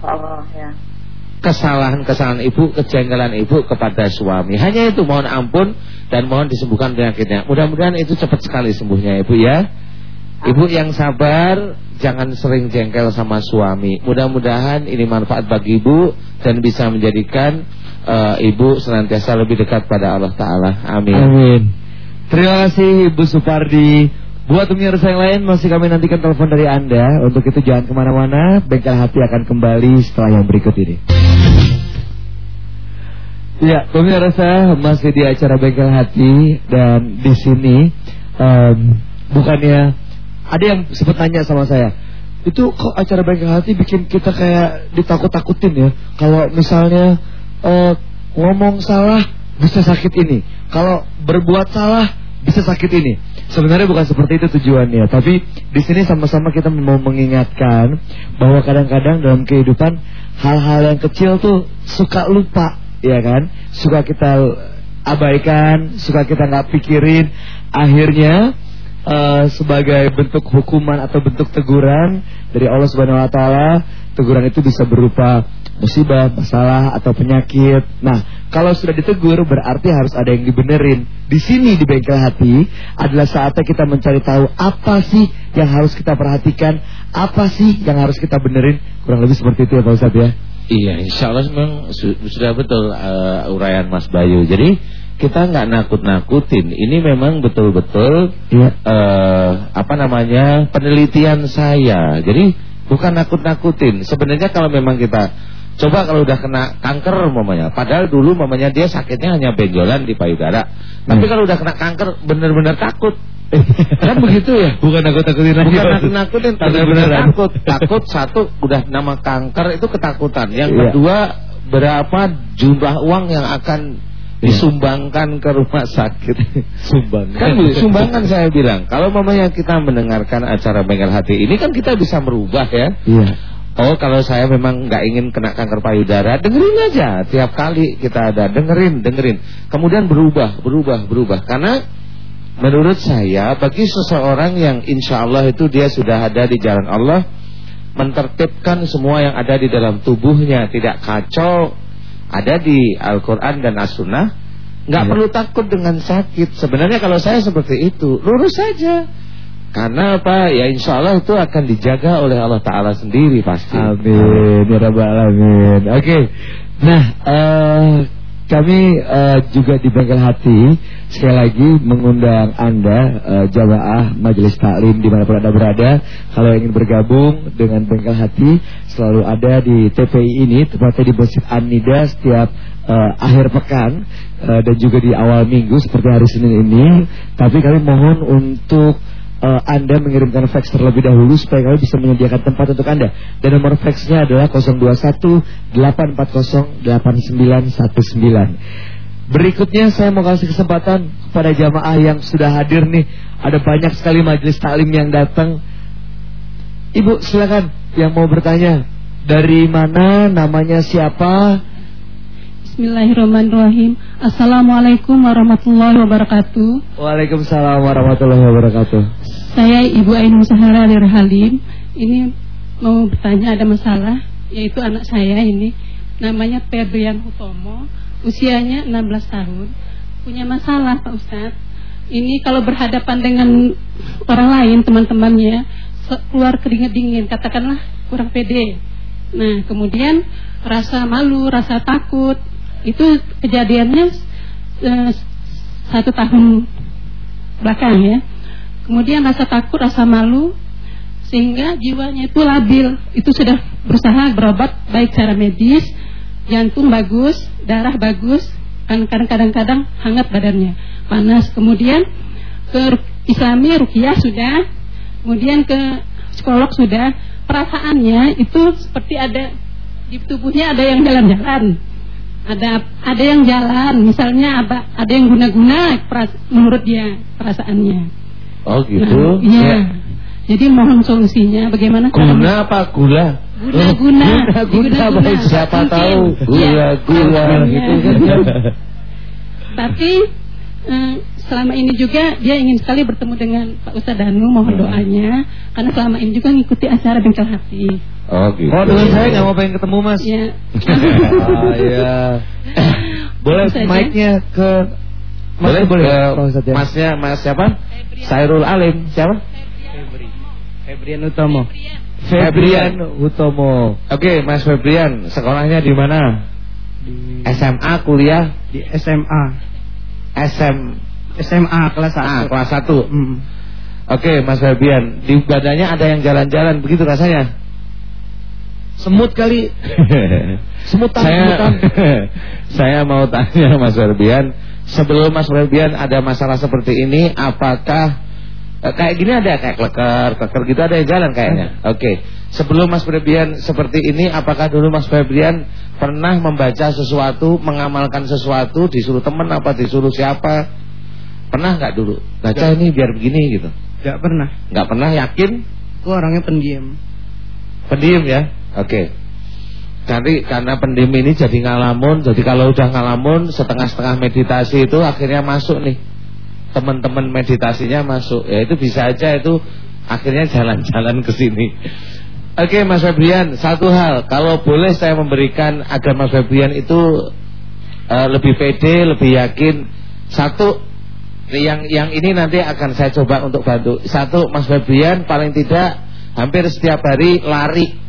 Oh ya. Kesalahan-kesalahan ibu, kejengkelan ibu kepada suami. Hanya itu mohon ampun dan mohon disembuhkan penyakitnya. Mudah-mudahan itu cepat sekali sembuhnya ibu ya. Ibu yang sabar, jangan sering jengkel sama suami. Mudah-mudahan ini manfaat bagi ibu dan bisa menjadikan eh, ibu senantiasa lebih dekat pada Allah Taala. Amin. Amin. Terima kasih Ibu Supardi. Buat pemirsa yang lain masih kami nantikan telepon dari Anda. Untuk itu jangan ke mana-mana. Bengkel Hati akan kembali setelah yang berikut ini. Ya, pemirsa masih di acara Bengkel Hati dan di sini em, bukannya ada yang sempat tanya sama saya. Itu kok acara Bengkel Hati bikin kita kayak ditakut-takutin ya. Kalau misalnya eh, ngomong salah bisa sakit ini. Kalau berbuat salah bisa sakit ini. Sebenarnya bukan seperti itu tujuannya, tapi di sini sama-sama kita mau mengingatkan bahwa kadang-kadang dalam kehidupan hal-hal yang kecil tuh suka lupa, ya kan? Suka kita abaikan, suka kita nggak pikirin, akhirnya eh, sebagai bentuk hukuman atau bentuk teguran dari Allah Subhanahu Wa Taala, teguran itu bisa berupa musibah, masalah atau penyakit. Nah, kalau sudah ditegur berarti harus ada yang dibenerin. Di sini di bengkel hati adalah saatnya kita mencari tahu apa sih yang harus kita perhatikan, apa sih yang harus kita benerin. Kurang lebih seperti itu ya Pak Ustadz ya. Iya, insya Allah memang su- sudah betul uh, uraian Mas Bayu. Jadi kita nggak nakut-nakutin. Ini memang betul-betul Iya. eh, apa namanya penelitian saya. Jadi bukan nakut-nakutin. Sebenarnya kalau memang kita coba kalau udah kena kanker mamanya, padahal dulu mamanya dia sakitnya hanya benjolan di payudara. Tapi Hmm. kalau udah kena kanker benar-benar takut. kan begitu ya? Bukan nakut-nakutin lagi. Bukan Pak. nakut-nakutin, Benar-benar takut. Takut satu udah nama kanker itu ketakutan. Yang Iya. kedua berapa jumlah uang yang akan Iya. disumbangkan ke rumah sakit. Sumbang. Kan sumbangan saya bilang. Kalau mamanya kita mendengarkan acara bengkel hati ini kan kita bisa merubah ya. Iya. Oh kalau saya memang nggak ingin kena kanker payudara, dengerin aja tiap kali kita ada dengerin, dengerin. Kemudian berubah, berubah, berubah. Karena menurut saya bagi seseorang yang insya Allah itu dia sudah ada di jalan Allah, mentertibkan semua yang ada di dalam tubuhnya tidak kacau, ada di Al-Quran dan As-Sunnah, nggak Iya. perlu takut dengan sakit. Sebenarnya kalau saya seperti itu, lurus saja. Karena apa? Ya insya Allah itu akan dijaga oleh Allah Ta'ala sendiri pasti. Amin ya rabbal alamin. Oke. Nah, eh, kami eh, juga di Bengkel Hati sekali lagi mengundang Anda eh, jamaah Majelis Taklim di mana pun Anda berada. Kalau ingin bergabung dengan Bengkel Hati selalu ada di TPI ini tepatnya di Masjid An-Nida setiap eh, akhir pekan eh, dan juga di awal minggu seperti hari Senin ini. Tapi kami mohon untuk eh, Anda mengirimkan fax terlebih dahulu supaya kami bisa menyediakan tempat untuk Anda. Dan nomor faxnya adalah 021 840 8919. Berikutnya saya mau kasih kesempatan kepada jamaah yang sudah hadir nih. Ada banyak sekali majelis taklim yang datang. Ibu silakan yang mau bertanya. Dari mana, namanya siapa? Bismillahirrahmanirrahim. Assalamualaikum warahmatullahi wabarakatuh. Waalaikumsalam warahmatullahi wabarakatuh. Saya Ibu Ainun Sahara dari Halim. Ini mau bertanya ada masalah, yaitu anak saya ini namanya Febrian Hutomo, usianya 16 tahun. Punya masalah Pak Ustadz. Ini kalau berhadapan dengan orang lain, teman-temannya, keluar keringat dingin, katakanlah kurang pede. Nah, kemudian rasa malu, rasa takut, itu kejadiannya eh, satu tahun belakang ya. Kemudian rasa takut, rasa malu, sehingga jiwanya itu labil. Itu sudah berusaha berobat baik secara medis, jantung bagus, darah bagus, kadang-kadang hangat badannya, panas. Kemudian ke Islami rukiah sudah, kemudian ke psikolog sudah. Perasaannya itu seperti ada di tubuhnya ada yang jalan-jalan. Ada ada yang jalan, misalnya ada ada yang guna-guna menurut dia perasaannya. Oh gitu. Nah, iya. Jadi mohon solusinya bagaimana Guna apa gula? guna guna Guna, guna, baik. Siapa Mungkin. tahu Iya. gula gula Iya. gitu kan. Tapi eh, selama ini juga dia ingin sekali bertemu dengan Pak Ustadz Danu mohon doanya karena selama ini juga ngikuti acara bengkel hati. Oh gitu. Oh dengan saya nggak mau pengen ketemu mas. Ya. Ah, iya. Boleh mic-nya ke Mas Boleh boleh ke Pak ya? Masnya Mas siapa? Sairul Alim siapa? Febrian Utomo. Febrian Utomo Oke, Mas Febrian, sekolahnya di mana? SMA, kuliah, di SMA SM, SMA kelas ah, 1 kelas 1 Hmm. Oke, Mas Febrian, di badannya ada yang jalan-jalan, begitu rasanya? Semut kali Semutan saya, semutan. saya mau tanya Mas Ferbian, sebelum Mas Ferbian ada masalah seperti ini, apakah eh, kayak gini ada kayak kleker, kleker gitu ada yang jalan kayaknya. Oke, sebelum Mas Ferbian seperti ini, apakah dulu Mas Ferbian pernah membaca sesuatu, mengamalkan sesuatu, disuruh teman apa disuruh siapa? Pernah nggak dulu? Baca ini biar begini gitu. Gak pernah. Nggak pernah yakin? Aku orangnya pendiam. Pendiam ya? Oke. Nanti karena pendiam ini jadi ngalamun Jadi kalau udah ngalamun Setengah-setengah meditasi itu akhirnya masuk nih. Teman-teman meditasinya masuk. Ya itu bisa aja itu Akhirnya jalan-jalan ke sini. Oke Mas Febrian Satu hal. Kalau boleh saya memberikan Agar Mas Febrian itu eh, Lebih pede, lebih yakin. Satu yang yang ini nanti akan saya coba untuk bantu. Satu, Mas Febrian paling tidak hampir setiap hari lari.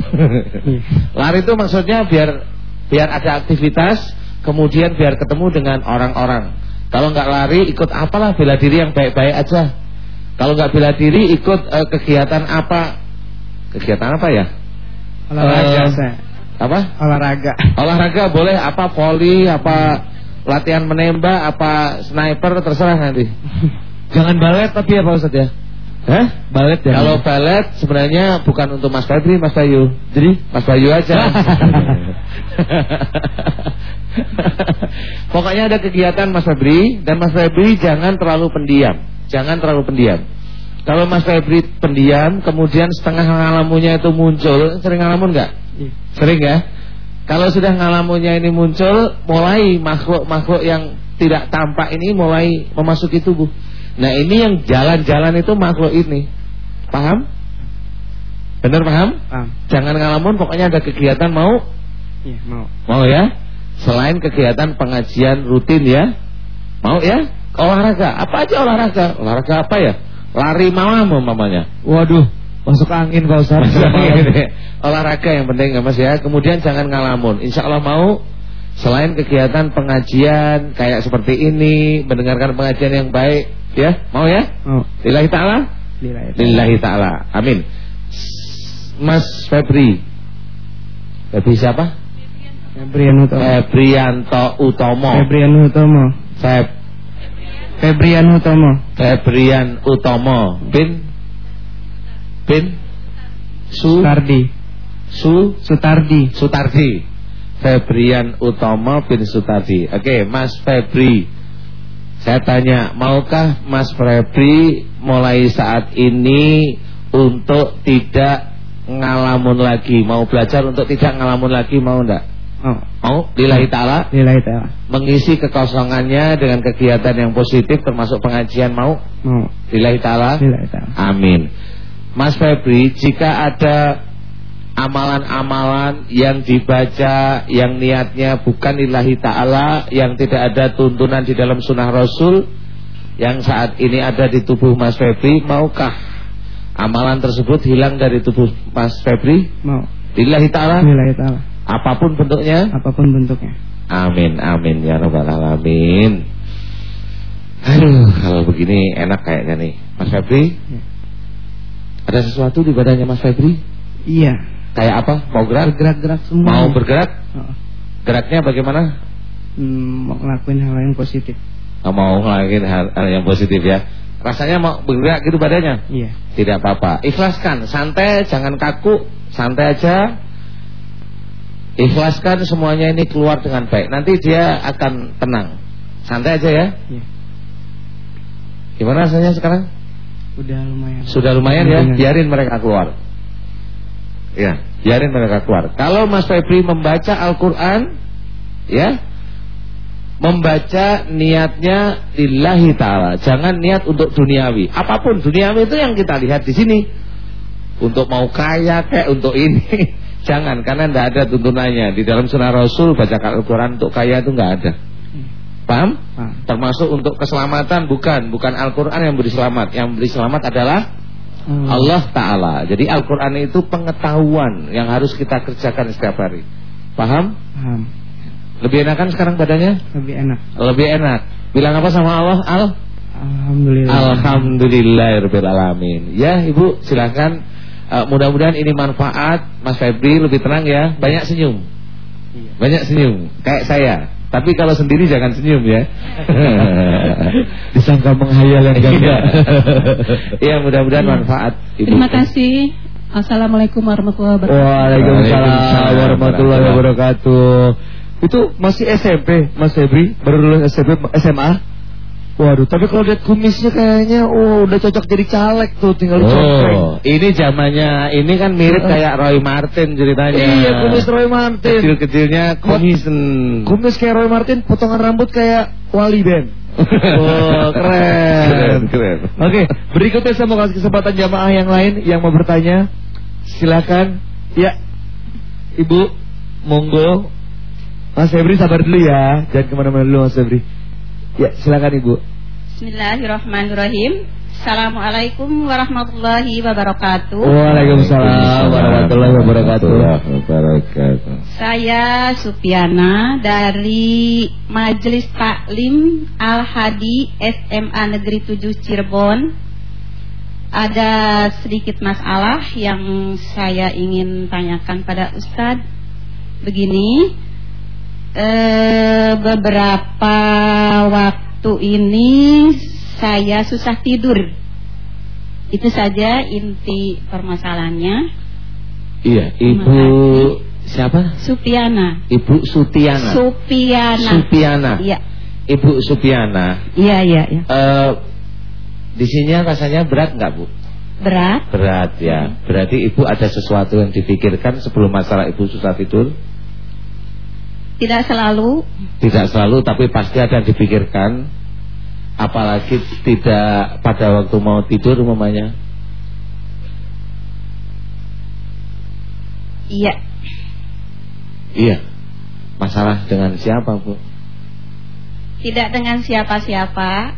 lari itu maksudnya biar biar ada aktivitas, kemudian biar ketemu dengan orang-orang. Kalau nggak lari, ikut apalah bela diri yang baik-baik aja. Kalau nggak bela diri, ikut eh, kegiatan apa? Kegiatan apa ya? Olahraga saya Apa? Olahraga Olahraga boleh apa voli, apa latihan menembak, apa sniper terserah nanti. Jangan balet tapi ya Pak Ustadz ya Hah? Balet ya Kalau balet sebenarnya bukan untuk Mas Febri, Mas Bayu. Jadi Mas Bayu aja. Pokoknya ada kegiatan Mas Febri dan Mas Febri jangan terlalu pendiam. Jangan terlalu pendiam. Kalau Mas Febri pendiam, kemudian setengah ngalamunnya itu muncul, sering ngalamun nggak? Iya. Sering ya. Kalau sudah ngalamunnya ini muncul, mulai makhluk-makhluk yang tidak tampak ini mulai memasuki tubuh. Nah ini yang jalan-jalan itu makhluk ini. Paham? Benar paham? Paham Jangan ngalamun, pokoknya ada kegiatan mau, Iya mau mau ya. Selain kegiatan pengajian rutin ya, mau ya. Olahraga, apa aja olahraga? Olahraga apa ya? Lari malam umpamanya. Waduh Masuk angin Pak Ustadz Olahraga yang penting ya mas ya. Kemudian jangan ngalamun. Insya Allah mau Selain kegiatan pengajian Kayak seperti ini Mendengarkan pengajian yang baik Ya. Mau ya? Lillahi ta'ala? Lillahi ta'ala. Amin. Mas Febri. Febri siapa? Febrian Utomo Febrianto Utomo. Febrian Utomo. Feb Febrian Hutomo. Febrian Utomo. Bin bin Su Sutardi. Su Sutardi. Sutardi Febrian Utomo bin Sutardi Oke Mas Febri Saya tanya Maukah Mas Febri Mulai saat ini Untuk tidak Ngalamun lagi Mau belajar untuk tidak ngalamun lagi Mau enggak? Oh, Mau? Lillahi ta'ala ta'ala. Mengisi kekosongannya Dengan kegiatan yang positif Termasuk pengajian Mau? Mau. Lillahi ta'ala ta'ala. Amin. Mas Febri, jika ada amalan-amalan yang dibaca yang niatnya bukan lillahi ta'ala, yang tidak ada tuntunan di dalam sunnah Rasul, yang saat ini ada di tubuh Mas Febri, maukah amalan tersebut hilang dari tubuh Mas Febri? Mau. Lillahi ta'ala, ta'ala. apa pun bentuknya? Apa pun bentuknya. Amin, amin, ya rabbal alamin. Aduh, kalau begini enak kayaknya nih. Mas Febri, Ya. Ada sesuatu di badannya Mas Febri? Iya. Kayak apa? Mau gerak? Bergerak-gerak semua. Mau bergerak? Oh. Geraknya bagaimana? Hmm, mau ngelakuin hal yang positif. Oh, mau ngelakuin hal, hal yang positif ya. Rasanya mau bergerak gitu badannya? Iya. Tidak apa-apa. Ikhlaskan, santai, jangan kaku, santai aja. Ikhlaskan semuanya ini keluar dengan baik. Nanti dia akan tenang. Santai aja ya. Iya. Gimana rasanya sekarang? Udah lumayan. Sudah lumayan ya, biarin mereka keluar. Ya, biarin mereka keluar. Kalau Mas Febri membaca Al-Qur'an, ya, membaca niatnya lillahi taala, jangan niat untuk duniawi. Apa pun duniawi itu yang kita lihat di sini. Untuk mau kaya kayak untuk ini. Jangan karena tidak ada tuntunannya. Di dalam sunnah Rasul baca Al-Qur'an untuk kaya itu nggak ada. Paham? Paham. Termasuk untuk keselamatan bukan, bukan Al-Qur'an yang beri selamat. Yang beri selamat adalah Oh. Allah Ta'ala Jadi Al-Quran itu pengetahuan Yang harus kita kerjakan setiap hari Paham? Paham. Lebih enakan sekarang badannya? Lebih enak. Lebih enak Bilang apa sama Allah? Al? Alhamdulillah. Alhamdulillahirrahmanirrahim Ya ibu silahkan Eh, Mudah-mudahan ini manfaat Mas Febri lebih tenang ya Banyak senyum Iya. Banyak senyum Kayak saya Tapi kalau sendiri jangan senyum ya Disangka menghayal yang enggak. Iya mudah-mudahan manfaat ibu. Terima kasih. Assalamualaikum warahmatullahi wabarakatuh. Waalaikumsalam Waalaikumsalam warahmatullahi wabarakatuh. Itu masih SMP, Mas Febri, baru lulus SMP SMA. Waduh, tapi kalau lihat kumisnya kayaknya oh udah cocok jadi caleg tuh, tinggal dicompreng. Oh, ini zamannya ini kan mirip kayak Roy Martin ceritanya. Iya, kumis Roy Martin. Kecil-kecilnya komisen. Kumis kayak Roy Martin, potongan rambut kayak Wali Ben. Oh, keren. Keren, keren. Oke, berikutnya saya mau kasih kesempatan jamaah yang lain yang mau bertanya. Silakan. Ya. Ibu, monggo. Mas Febri sabar dulu ya. Jangan ke mana-mana dulu Mas Febri. Ya, silakan Ibu. Bismillahirrahmanirrahim. Assalamualaikum warahmatullahi wabarakatuh. Waalaikumsalam warahmatullahi wabarakatuh. wabarakatuh. Saya Supiana dari Majelis Taklim Al-Hadi SMA Negeri 7 Cirebon. Ada sedikit masalah yang saya ingin tanyakan pada Ustadz. Begini, eh, beberapa waktu ini saya susah tidur. Itu saja inti permasalahannya. Iya, Ibu siapa? Supiana. Ibu Sutiana. Supiana. Supiana. Iya. Ibu Supiana. Iya, iya, iya. Eh di sini rasanya berat nggak Bu? Berat? Berat ya. Berarti Ibu ada sesuatu yang dipikirkan sebelum masalah Ibu susah tidur? Tidak selalu. Tidak selalu tapi pasti ada yang dipikirkan Apalagi tidak pada waktu mau tidur umpamanya Iya. Iya Masalah dengan siapa Bu? Tidak dengan siapa-siapa.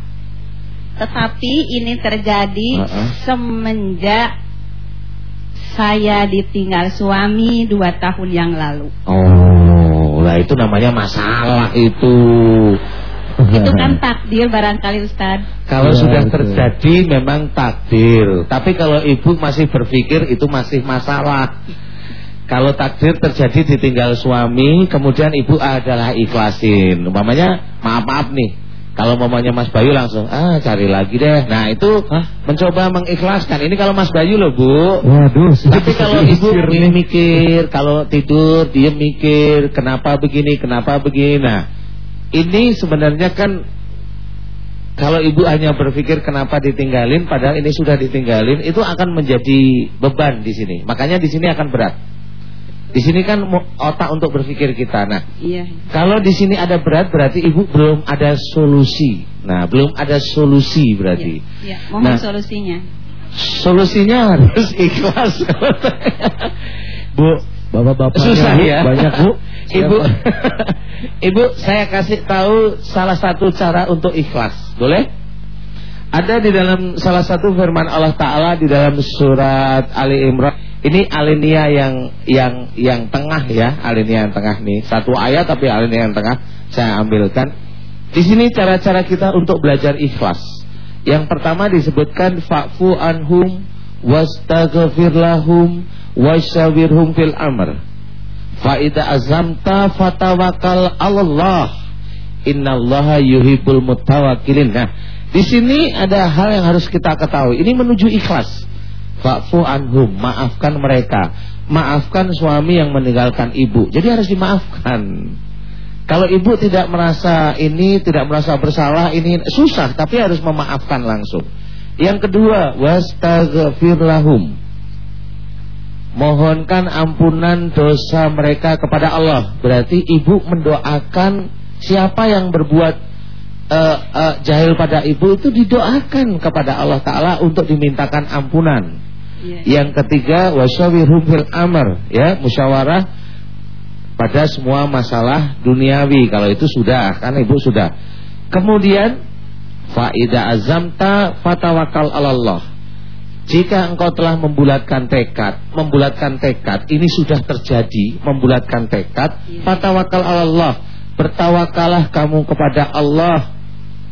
Tetapi ini terjadi Uh-uh. semenjak saya ditinggal suami dua tahun yang lalu. Oh lah itu namanya masalah itu Itu kan takdir barangkali Ustaz. Kalau Ya, sudah betul. terjadi memang takdir Tapi kalau ibu masih berpikir itu masih masalah Kalau takdir terjadi ditinggal suami Kemudian ibu adalah ikhlasin Umpamanya maaf-maaf nih Kalau mamanya Mas Bayu langsung ah cari lagi deh. Nah itu mencoba mengikhlaskan. Ini kalau Mas Bayu loh Bu. Waduh, Tapi kalau ibu ini mikir, kalau tidur dia mikir kenapa begini, kenapa begini. Nah ini sebenarnya kan kalau ibu hanya berpikir kenapa ditinggalin, padahal ini sudah ditinggalin, itu akan menjadi beban di sini. Makanya di sini akan berat. Di sini kan otak untuk berpikir kita. Nah, Iya. kalau di sini ada berat berarti ibu belum ada solusi. Nah, belum ada solusi berarti. Iya, mohon Nah, solusinya. solusinya harus ikhlas. Bu, Bapak-bapak susah ya. Banyak Bu. Ibu, Ibu, saya kasih tahu salah satu cara untuk ikhlas. Boleh? Ada di dalam salah satu firman Allah Taala di dalam surat Ali Imran. Ini alinea yang yang yang tengah ya, alinea yang tengah nih. Satu ayat tapi alinea yang tengah saya ambilkan. Di sini cara-cara kita untuk belajar ikhlas. Yang pertama disebutkan fa'fu anhum wastaghfir lahum wasyawirhum fil amr. Fa idza azamta fatawakal 'alallah. Innallaha yuhibbul mutawakkilin. Nah, di sini ada hal yang harus kita ketahui. Ini menuju ikhlas. Fa'fu anhum, maafkan mereka. Maafkan suami yang meninggalkan ibu. Jadi harus dimaafkan. Kalau ibu tidak merasa ini, tidak merasa bersalah, ini susah, tapi harus memaafkan langsung. Yang kedua, wastaghfir lahum. Mohonkan ampunan dosa mereka kepada Allah. Berarti ibu mendoakan siapa yang berbuat eh, eh, jahil pada ibu itu didoakan kepada Allah Taala untuk dimintakan ampunan. Yang ketiga wasyawirhum fil amr ya musyawarah pada semua masalah duniawi kalau itu sudah kan ibu sudah. Kemudian faida azamta fatawakal Allah. Jika engkau telah membulatkan tekad, membulatkan tekad, ini sudah terjadi, membulatkan tekad, fatawakal Allah. Bertawakalah kamu kepada Allah.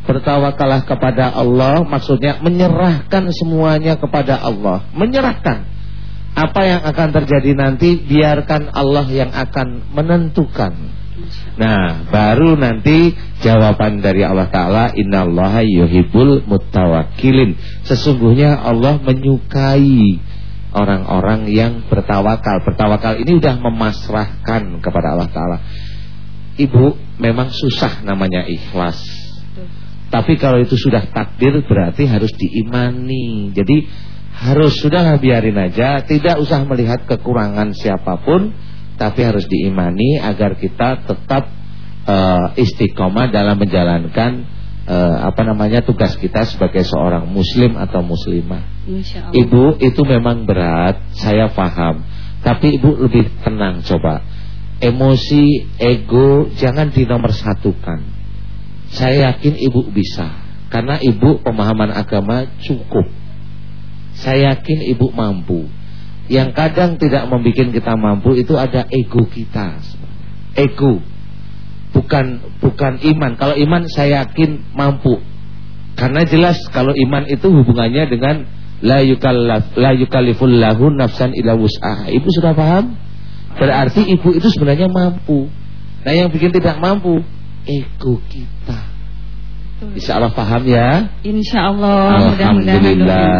Bertawakalah kepada Allah maksudnya menyerahkan semuanya kepada Allah. Menyerahkan. Apa yang akan terjadi nanti biarkan Allah yang akan menentukan. Nah, baru nanti jawaban dari Allah Ta'ala Innallaha yuhibbul mutawakkilin Sesungguhnya Allah menyukai orang-orang yang bertawakal Bertawakal ini udah memasrahkan kepada Allah Ta'ala Ibu, memang susah namanya ikhlas Tapi kalau itu sudah takdir berarti harus diimani Jadi harus sudah biarin aja Tidak usah melihat kekurangan siapa pun Tapi harus diimani agar kita tetap eh, istiqomah dalam menjalankan eh, Apa namanya tugas kita sebagai seorang muslim atau muslimah. Ibu itu memang berat, saya paham. Tapi ibu lebih tenang coba. Emosi, ego jangan dinomorsatukan. Saya yakin ibu bisa. Karena ibu pemahaman agama cukup. Saya yakin ibu mampu. Yang kadang tidak membuat kita mampu itu ada ego kita. Ego. Bukan bukan iman. Kalau iman saya yakin mampu. Karena jelas kalau iman itu hubungannya dengan la yukallaf la yukallifullahu nafsan illa wus'aha. Ibu sudah paham? Berarti ibu itu sebenarnya mampu. Nah, yang bikin tidak mampu ego kita. Insya Allah paham ya? Insya Allah. Mudah-mudahan Alhamdulillah.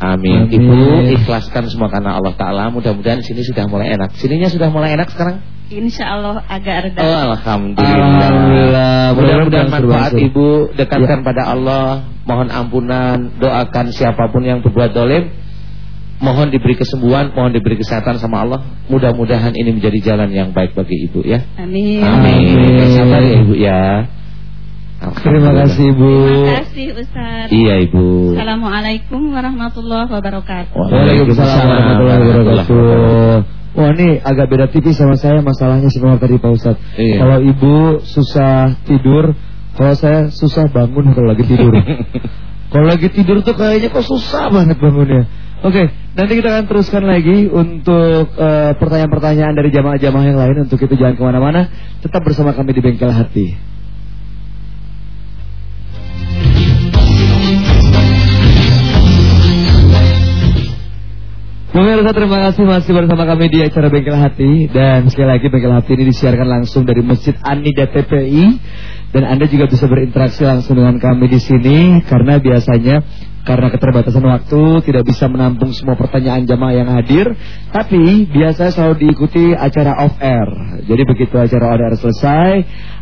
Amin. Amin. Ibu ikhlaskan semua karena Allah Taala. Mudah-mudahan sini sudah mulai enak. Sininya sudah mulai enak sekarang? Insya Allah agak reda. Oh, alhamdulillah. Alhamdulillah. Mudah-mudahan manfaat ibu dekatkan pada Allah. Mohon ampunan, doakan siapa pun yang berbuat dolim. Mohon diberi kesembuhan, mohon diberi kesehatan sama Allah. Mudah-mudahan ini menjadi jalan yang baik bagi ibu ya. Amin. Amin. Amin. Sabar ya ibu ya. Terima kasih Ibu. Terima kasih Ustaz. Iya ibu. Assalamualaikum warahmatullahi wabarakatuh. Waalaikumsalam warahmatullahi wabarakatuh. Wah ini agak beda tipis sama saya masalahnya sebenarnya tadi Pak Ustadz. Iya. Kalau ibu susah tidur, kalau saya susah bangun kalau lagi tidur. kalau lagi tidur tuh kayaknya kok susah banget bangunnya. Oke, nanti kita akan teruskan lagi untuk eh, pertanyaan-pertanyaan dari jamaah-jamaah yang lain. Untuk itu jangan ke mana-mana, tetap bersama kami di Bengkel Hati. Pemirsa terima kasih masih bersama kami di acara Bengkel Hati dan sekali lagi Bengkel Hati ini disiarkan langsung dari Masjid Anida TPI dan Anda juga bisa berinteraksi langsung dengan kami di sini karena biasanya karena keterbatasan waktu tidak bisa menampung semua pertanyaan jamaah yang hadir. Tapi biasa selalu diikuti acara off air. Jadi begitu acara on air selesai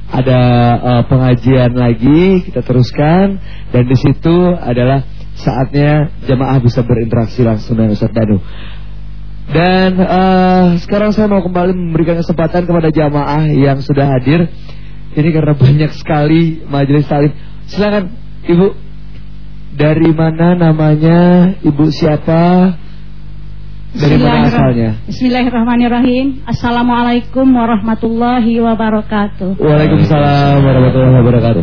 ada uh, pengajian lagi kita teruskan. Dan di situ adalah saatnya jamaah bisa berinteraksi langsung dengan Ustaz Danu dan uh, sekarang saya mau kembali memberikan kesempatan kepada jamaah yang sudah hadir. Ini karena banyak sekali majelis salim. Silakan Ibu. Dari mana namanya? Ibu siapa? Dari mana asalnya? Bismillahirrahmanirrahim. Assalamualaikum warahmatullahi wabarakatuh. Waalaikumsalam warahmatullahi wabarakatuh.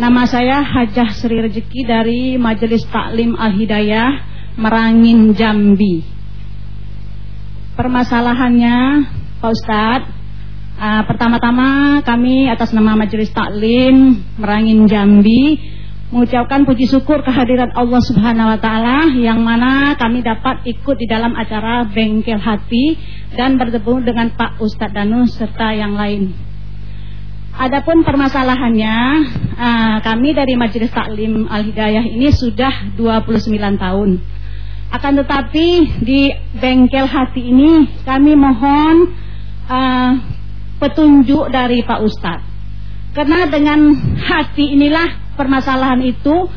Nama saya Hajah Sri Rezeki dari Majelis Taklim Al Hidayah Merangin Jambi. Permasalahannya, Pak Ustadz, Uh, Pertama-tama kami atas nama Majelis Taklim Merangin Jambi mengucapkan puji syukur kehadiran Allah Subhanahu wa taala yang mana kami dapat ikut di dalam acara Bengkel Hati dan bertemu dengan Pak Ustadz Danu serta yang lain. Adapun permasalahannya, uh, kami dari Majelis Taklim Al Hidayah ini sudah 29 tahun. Akan tetapi di Bengkel Hati ini kami mohon uh, petunjuk dari Pak Ustadz. Karena dengan hati inilah permasalahan itu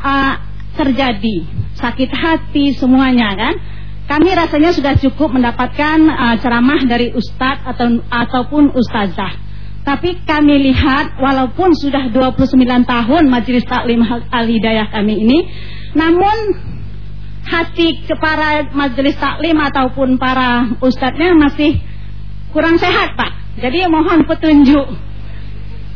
uh, terjadi. Sakit hati semuanya kan. Kami rasanya sudah cukup mendapatkan uh, ceramah dari Ustadz atau ataupun Ustazah. Tapi kami lihat walaupun sudah 29 tahun Majelis Taklim Al-Hidayah kami ini, namun hati kepada Majelis Taklim ataupun para ustadznya masih kurang sehat, Pak. Jadi mohon petunjuk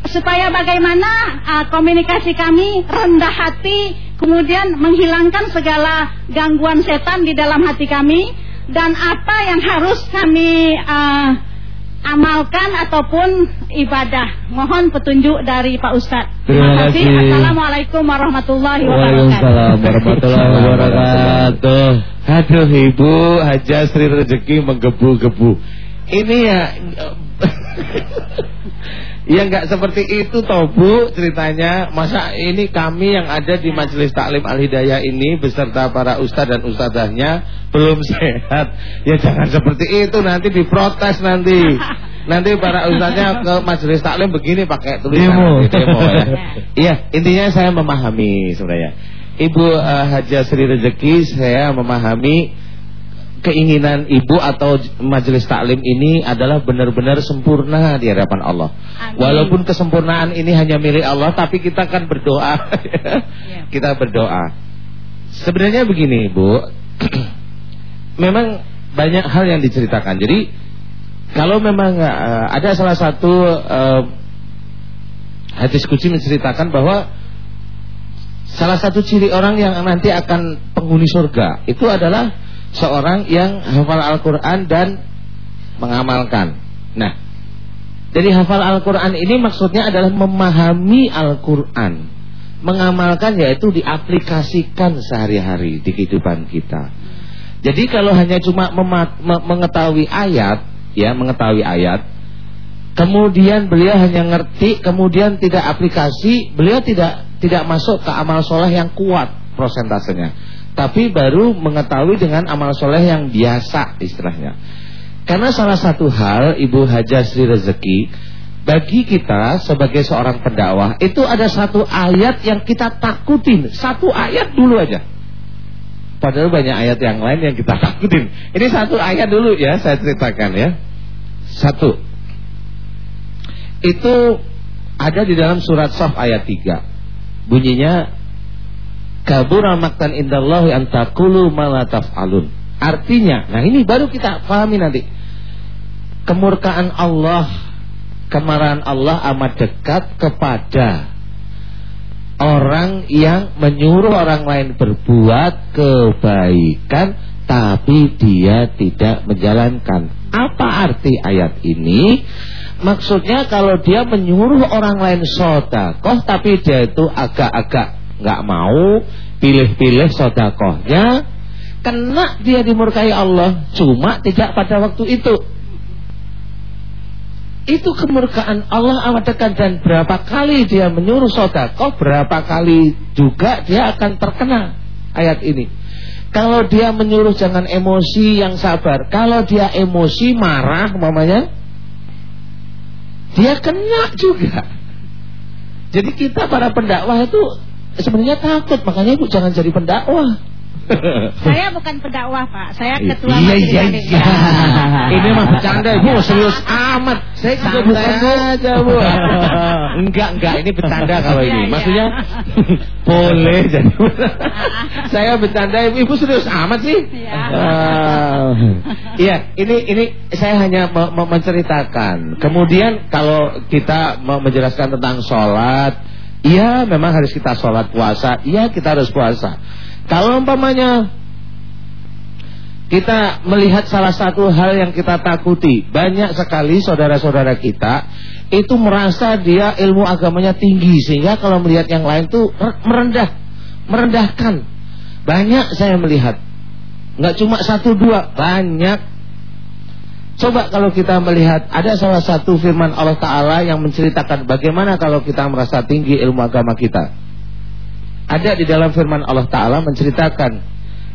supaya bagaimana uh, komunikasi kami rendah hati, kemudian menghilangkan segala gangguan setan di dalam hati kami dan apa yang harus kami uh, amalkan ataupun ibadah. Mohon petunjuk dari Pak Ustadz. Terima kasih. Assalamualaikum warahmatullahi wabarakatuh. Waalaikumsalam warahmatullahi wabarakatuh. Aduh Ibu Haja Sri Rezeki menggebu-gebu. Ini ya Ya nggak seperti itu toh Bu ceritanya. Masa ini kami yang ada di Majelis Taklim Al Hidayah ini beserta para ustadz dan ustadzahnya belum sehat. Ya jangan seperti itu nanti diprotes nanti. Nanti para ustadznya ke Majelis Taklim begini pakai tulisan Demo. nanti, demo ya. Iya, intinya saya memahami sebenarnya. Ibu uh, Haja Sri Rezeki saya memahami keinginan ibu atau majelis taklim ini adalah benar-benar sempurna di hadapan Allah. Amin. Walaupun kesempurnaan ini hanya milik Allah, tapi kita kan berdoa. Ya. kita berdoa. Sebenarnya begini, Bu. memang banyak hal yang diceritakan. Jadi kalau memang uh, ada salah satu uh, hadis kunci menceritakan bahwa salah satu ciri orang yang nanti akan penghuni surga itu adalah seorang yang hafal Al-Quran dan mengamalkan. Nah, dari hafal Al-Quran ini maksudnya adalah memahami Al-Quran. Mengamalkan yaitu diaplikasikan sehari-hari di kehidupan kita. Jadi kalau hanya cuma mengetahui ayat, ya mengetahui ayat, kemudian beliau hanya ngerti, kemudian tidak aplikasi, beliau tidak tidak masuk ke amal soleh yang kuat prosentasenya tapi baru mengetahui dengan amal soleh yang biasa istilahnya. Karena salah satu hal Ibu Haja Sri Rezeki bagi kita sebagai seorang pendakwah itu ada satu ayat yang kita takutin, satu ayat dulu aja. Padahal banyak ayat yang lain yang kita takutin. Ini satu ayat dulu ya saya ceritakan ya. Satu. Itu ada di dalam surat Saf ayat 3. Bunyinya kabura maktan indallahi an taqulu ma la taf'alun. Artinya, nah ini baru kita pahami nanti. Kemurkaan Allah, kemarahan Allah amat dekat kepada orang yang menyuruh orang lain berbuat kebaikan tapi dia tidak menjalankan. Apa arti ayat ini? Maksudnya kalau dia menyuruh orang lain sodakoh tapi dia itu agak-agak nggak mau pilih-pilih sodakohnya kena dia dimurkai Allah. Cuma tidak pada waktu itu. Itu kemurkaan Allah amat dekat dan berapa kali dia menyuruh sodakoh berapa kali juga dia akan terkena ayat ini. Kalau dia menyuruh jangan emosi yang sabar. Kalau dia emosi marah mamanya dia kena juga. Jadi kita para pendakwah itu sebenarnya takut makanya ibu jangan jadi pendakwah. Saya bukan pendakwah Pak, saya ketua iya majelis iya taklim. iya. Ini mah bercanda bu. Serius amat. Saya juga bercanda aja bu. Enggak enggak. Ini bercanda kalau Iya, ini. iya. maksudnya boleh jadi. Saya bercanda ibu. Ibu serius amat sih. Iya. Iya ini ini saya hanya me- me- menceritakan. Kemudian kalau kita mau menjelaskan tentang sholat iya memang harus kita sholat puasa. Iya kita harus puasa. Kalau umpamanya kita melihat salah satu hal yang kita takuti banyak sekali saudara-saudara kita itu merasa dia ilmu agamanya tinggi sehingga kalau melihat yang lain re- merendah merendahkan. Banyak saya melihat. Nggak cuma satu dua banyak coba kalau kita melihat ada salah satu firman Allah Taala yang menceritakan bagaimana kalau kita merasa tinggi ilmu agama kita. Ada di dalam firman Allah Ta'ala menceritakan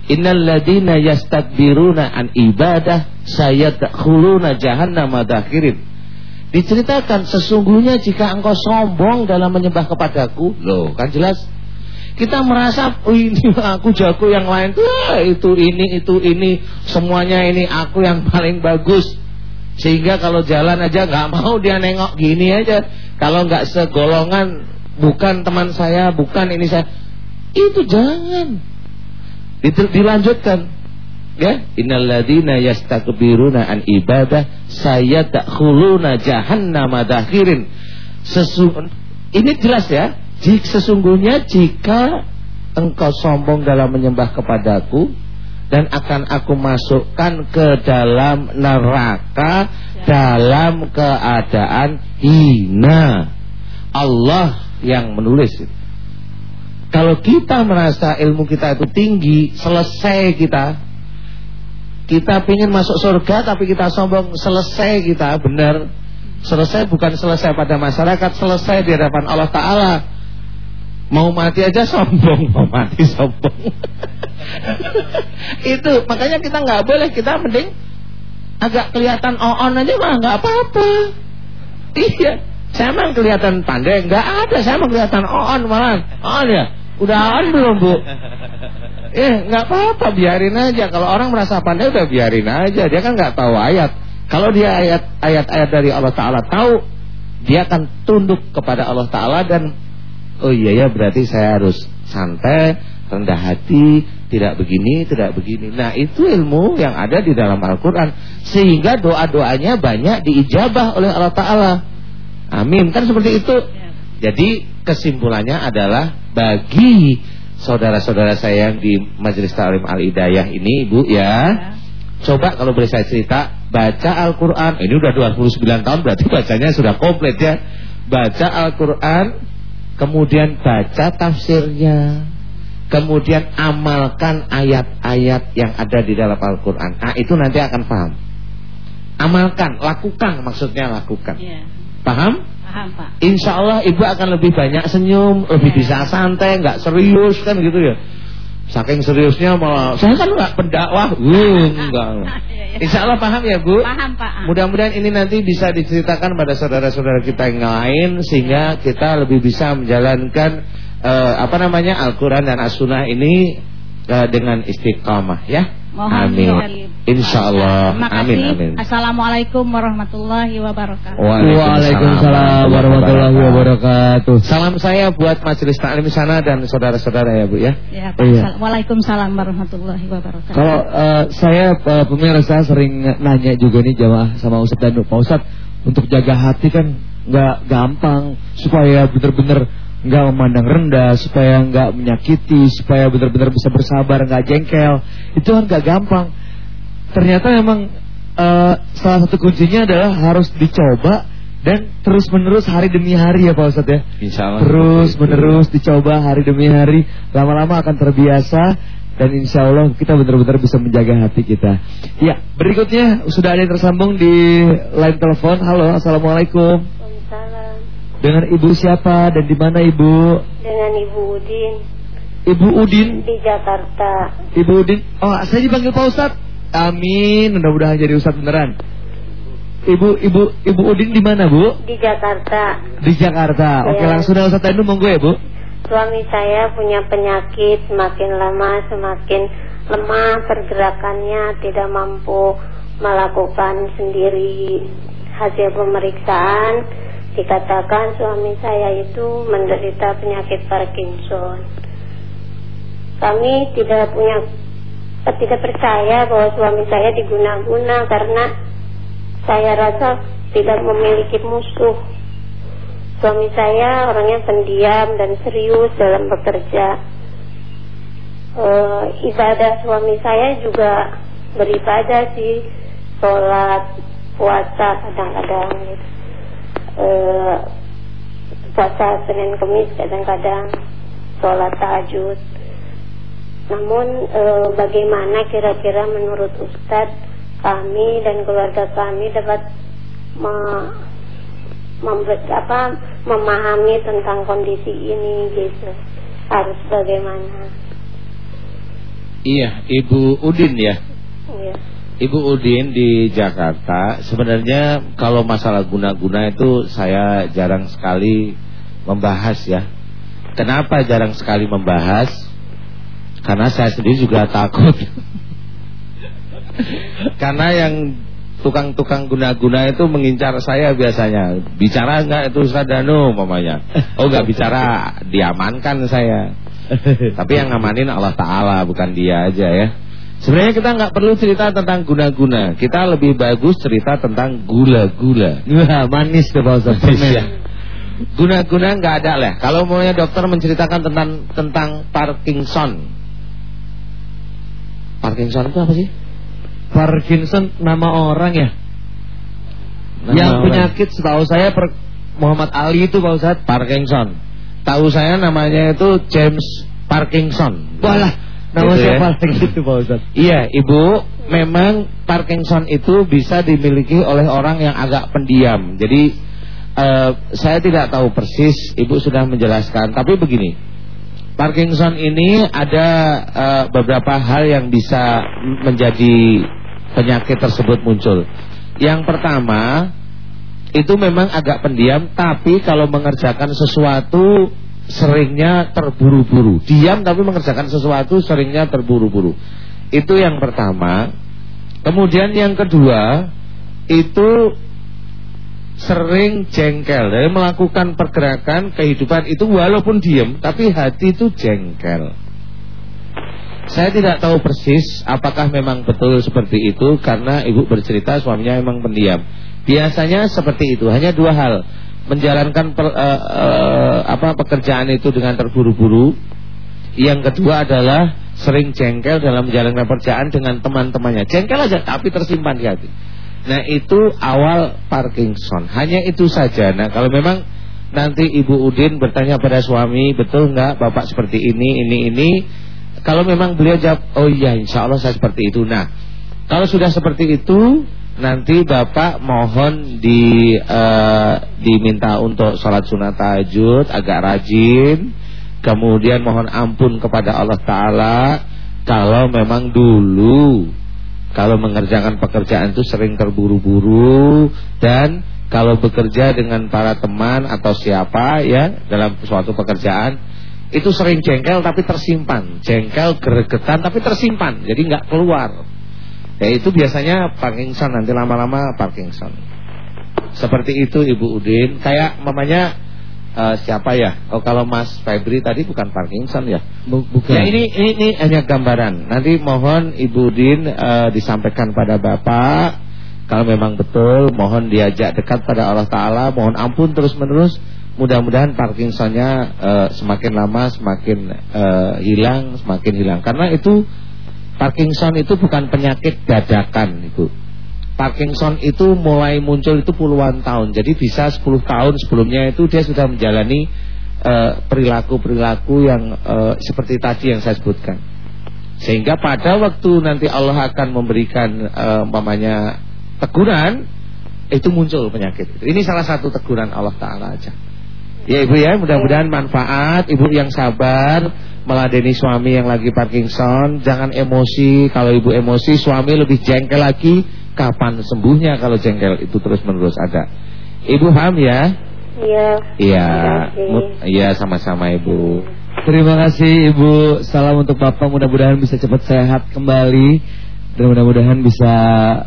Innal ladina yastakbiruna an ibadah sayadkhuluna jahannam madakhirin. Diceritakan sesungguhnya jika engkau sombong dalam menyembah kepadaku Loh kan jelas kita merasa oh ini aku jago yang lain. Tuh ah, itu ini itu ini. Semuanya ini aku yang paling bagus. Sehingga kalau jalan aja nggak mau dia nengok gini aja. Kalau nggak segolongan bukan teman saya bukan ini saya. Itu jangan. Dilanjutkan. Ya? Innalladzina yastakbiruna an ibadah sayadkhuluna jahannama dakhirin. Sesu- ini jelas ya jika sesungguhnya jika engkau sombong dalam menyembah kepadaku dan akan aku masukkan ke dalam neraka dalam keadaan hina Allah yang menulis itu. Kalau kita merasa ilmu kita itu tinggi, selesai kita. Kita ingin masuk surga tapi kita sombong, selesai kita, benar. Selesai bukan selesai pada masyarakat, selesai di hadapan Allah Ta'ala. Mau mati aja sombong, mau mati sombong. itu makanya kita nggak boleh, kita mending agak kelihatan on aja mah nggak apa-apa. Iya, saya emang kelihatan pandai, nggak ada, saya emang kelihatan on malah. On ya, udah on belum bu? Eh, nggak apa-apa, biarin aja. Kalau orang merasa pandai, udah biarin aja. Dia kan nggak tahu ayat. Kalau dia ayat ayat-ayat dari Allah Taala tahu, dia akan tunduk kepada Allah Taala dan oh iya ya berarti saya harus santai, rendah hati, tidak begini, tidak begini. Nah itu ilmu yang ada di dalam Al-Quran sehingga doa-doanya banyak diijabah oleh Allah Taala. Amin. Kan seperti itu. Jadi kesimpulannya adalah bagi saudara-saudara saya yang di Majelis Ta'lim Al-Hidayah ini Ibu ya. Coba kalau boleh saya cerita Baca Al-Quran Ini udah 29 tahun berarti bacanya sudah komplit ya Baca Al-Quran Kemudian baca tafsirnya. Kemudian amalkan ayat-ayat yang ada di dalam Al-Quran. Nah itu nanti akan paham. Amalkan, lakukan maksudnya lakukan. Iya, Paham? paham Pak. Insya Allah ibu akan lebih banyak senyum Lebih bisa santai, nggak serius kan gitu ya Saking seriusnya malah Saya kan nggak pendakwah uh, enggak. Iya, iya. Insya Allah paham ya bu Paham Pak. Mudah-mudahan ini nanti bisa diceritakan pada saudara-saudara kita yang lain Sehingga kita lebih bisa menjalankan eh, Apa namanya Al-Quran dan As-Sunnah ini eh, Dengan istiqamah ya Mohon Amin. Insya Allah. Amin amin Assalamualaikum warahmatullahi wabarakatuh. Waalaikumsalam warahmatullahi wabarakatuh. Salam saya buat majelis taklim sana dan saudara-saudara ya Bu ya. Ya, Pak. Iya. Sal- Waalaikumsalam warahmatullahi wabarakatuh. Kalau eh, saya eh, pemirsa sering nanya juga nih jamaah sama Ustadz Danu, Pak Ustadz untuk jaga hati kan nggak gampang supaya benar-benar nggak memandang rendah, supaya nggak menyakiti, supaya benar-benar bisa bersabar, nggak jengkel, itu kan nggak gampang. Ternyata memang eh, salah satu kuncinya adalah harus dicoba dan terus menerus hari demi hari ya Pak Ustadz ya. Insya Allah. Terus menerus dicoba hari demi hari, lama-lama akan terbiasa dan insya Allah kita benar-benar bisa menjaga hati kita. Ya, berikutnya sudah ada yang tersambung di line telepon. Halo, assalamualaikum. Waalaikumsalam. Dengan ibu siapa dan di mana ibu? Dengan Ibu Udin Ibu Udin. di Jakarta. Ibu Udin. Oh, saya dipanggil Pak Ustad. Amin. Mudah-mudahan jadi Ustad beneran. Ibu, ibu, ibu Udin di mana bu? Di Jakarta. Di Jakarta. Oke, Iya. langsung Ustad Danu monggo ya bu. Suami saya punya penyakit semakin lama semakin lemah pergerakannya tidak mampu melakukan sendiri hasil pemeriksaan dikatakan suami saya itu menderita penyakit Parkinson. Kami tidak punya tidak percaya bahwa suami saya diguna-guna karena saya rasa tidak memiliki musuh. Suami saya orangnya pendiam dan serius dalam bekerja. Eh, ibadah suami saya juga beribadah sih, sholat, puasa kadang-kadang. Gitu. Eh, puasa Senin Kemis kadang-kadang, sholat tahajud. Namun eh, bagaimana kira-kira menurut Ustadz kami dan keluarga kami dapat me- apa memahami tentang kondisi ini gitu harus bagaimana Iya, Ibu Udin ya. ya Ibu Udin di Jakarta sebenarnya kalau masalah guna-guna itu saya jarang sekali membahas ya. Kenapa jarang sekali membahas? Karena saya sendiri juga takut. Karena yang tukang-tukang guna-guna itu mengincar saya biasanya. Bicara enggak itu Ustaz Danu mamanya. Oh enggak bicara, diamankan saya. Tapi yang ngamanin Allah Ta'ala bukan dia aja ya. Sebenarnya kita nggak perlu cerita tentang guna-guna. Kita lebih bagus cerita tentang gula-gula. Wah, manis tuh Pak Ustad. Iya. Guna-guna nggak ada lah. Kalau maunya dokter menceritakan tentang tentang Parkinson. Parkinson itu apa sih? Parkinson nama orang ya. Nama yang orang. penyakit setahu saya per Muhammad Ali itu Pak Ustad. Parkinson. Tahu saya namanya itu James Parkinson. Walah, nama Gitu ya. siapa lagi itu Pak Ustad? Iya, Ibu, memang Parkinson itu bisa dimiliki oleh orang yang agak pendiam. Jadi eh, saya tidak tahu persis, Ibu sudah menjelaskan, tapi begini. Parkinson ini ada eh, beberapa hal yang bisa menjadi penyakit tersebut muncul. Yang pertama, itu memang agak pendiam, tapi kalau mengerjakan sesuatu seringnya terburu-buru. Diam tapi mengerjakan sesuatu seringnya terburu-buru. Itu yang pertama. Kemudian yang kedua, itu sering jengkel. Dari melakukan pergerakan kehidupan itu walaupun diam, tapi hati itu jengkel. Saya tidak tahu persis apakah memang betul seperti itu karena ibu bercerita suaminya memang pendiam. Biasanya seperti itu, hanya dua hal. Menjalankan per- eh, eh, apa pekerjaan itu dengan terburu-buru. Yang kedua adalah sering jengkel dalam menjalankan pekerjaan dengan teman-temannya. Jengkel aja tapi tersimpan di hati. Nah, itu awal Parkinson. Hanya itu saja. Nah, kalau memang nanti Ibu Udin bertanya pada suami, betul nggak Bapak seperti ini, ini, ini. Kalau memang beliau jawab, oh iya insya Allah saya seperti itu. Nah, kalau sudah seperti itu, nanti Bapak mohon di eh, diminta untuk sholat sunat tahajud agak rajin. Kemudian mohon ampun kepada Allah Ta'ala. Kalau memang dulu Kalau mengerjakan pekerjaan itu sering terburu-buru. Dan kalau bekerja dengan para teman atau siapa ya Dalam suatu pekerjaan Itu sering jengkel tapi tersimpan. Jengkel, gregetan tapi tersimpan. Jadi nggak keluar Ya itu biasanya Parkinson Nanti lama-lama Parkinson Seperti itu Ibu Udin Kayak mamanya eh, siapa ya? Oh kalau Mas Febri tadi bukan Parkinson ya? bukan. Ya ini, ini ini hanya gambaran. Nanti mohon Ibu Din eh, disampaikan pada Bapak. Kalau memang betul, mohon diajak dekat pada Allah Taala. Mohon ampun terus menerus. Mudah-mudahan Parkinsonnya eh, semakin lama semakin eh, hilang, semakin hilang. Karena itu Parkinson itu bukan penyakit dadakan, Ibu. Parkinson itu mulai muncul itu puluhan tahun. Jadi bisa 10 tahun sebelumnya itu dia sudah menjalani eh, perilaku-perilaku yang eh, seperti tadi yang saya sebutkan. Sehingga pada waktu nanti Allah akan memberikan uh, umpamanya teguran itu muncul penyakit. Ini salah satu teguran Allah taala aja. Ya Ibu ya, mudah-mudahan manfaat Ibu yang sabar meladeni suami yang lagi Parkinson, jangan emosi. Kalau Ibu emosi, suami lebih jengkel lagi. Kapan sembuhnya kalau jengkel itu terus-menerus ada? Ibu paham ya? Iya. Iya. Iya, sama-sama Ibu. Terima kasih Ibu. Salam untuk Bapak. Mudah-mudahan bisa cepat sehat kembali dan mudah-mudahan bisa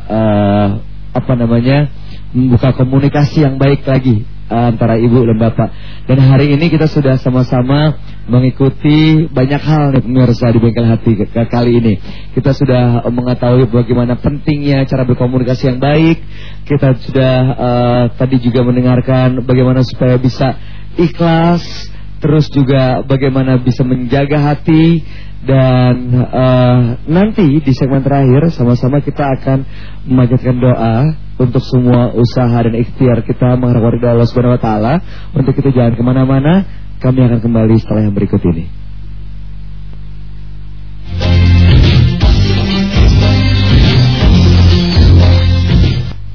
eh, apa namanya membuka komunikasi yang baik lagi antara Ibu dan Bapak. Dan hari ini kita sudah sama-sama mengikuti banyak hal nih pemirsa di bengkel hati kali ini. Kita sudah eh, mengetahui bagaimana pentingnya cara berkomunikasi yang baik. Kita sudah eh, tadi juga mendengarkan bagaimana supaya bisa ikhlas terus juga bagaimana bisa menjaga hati dan eh, nanti di segmen terakhir sama-sama kita akan memanjatkan doa untuk semua usaha dan ikhtiar kita mengharapkan ridha Allah Subhanahu Wa Taala. Untuk itu jangan ke mana-mana kami akan kembali setelah yang berikut ini.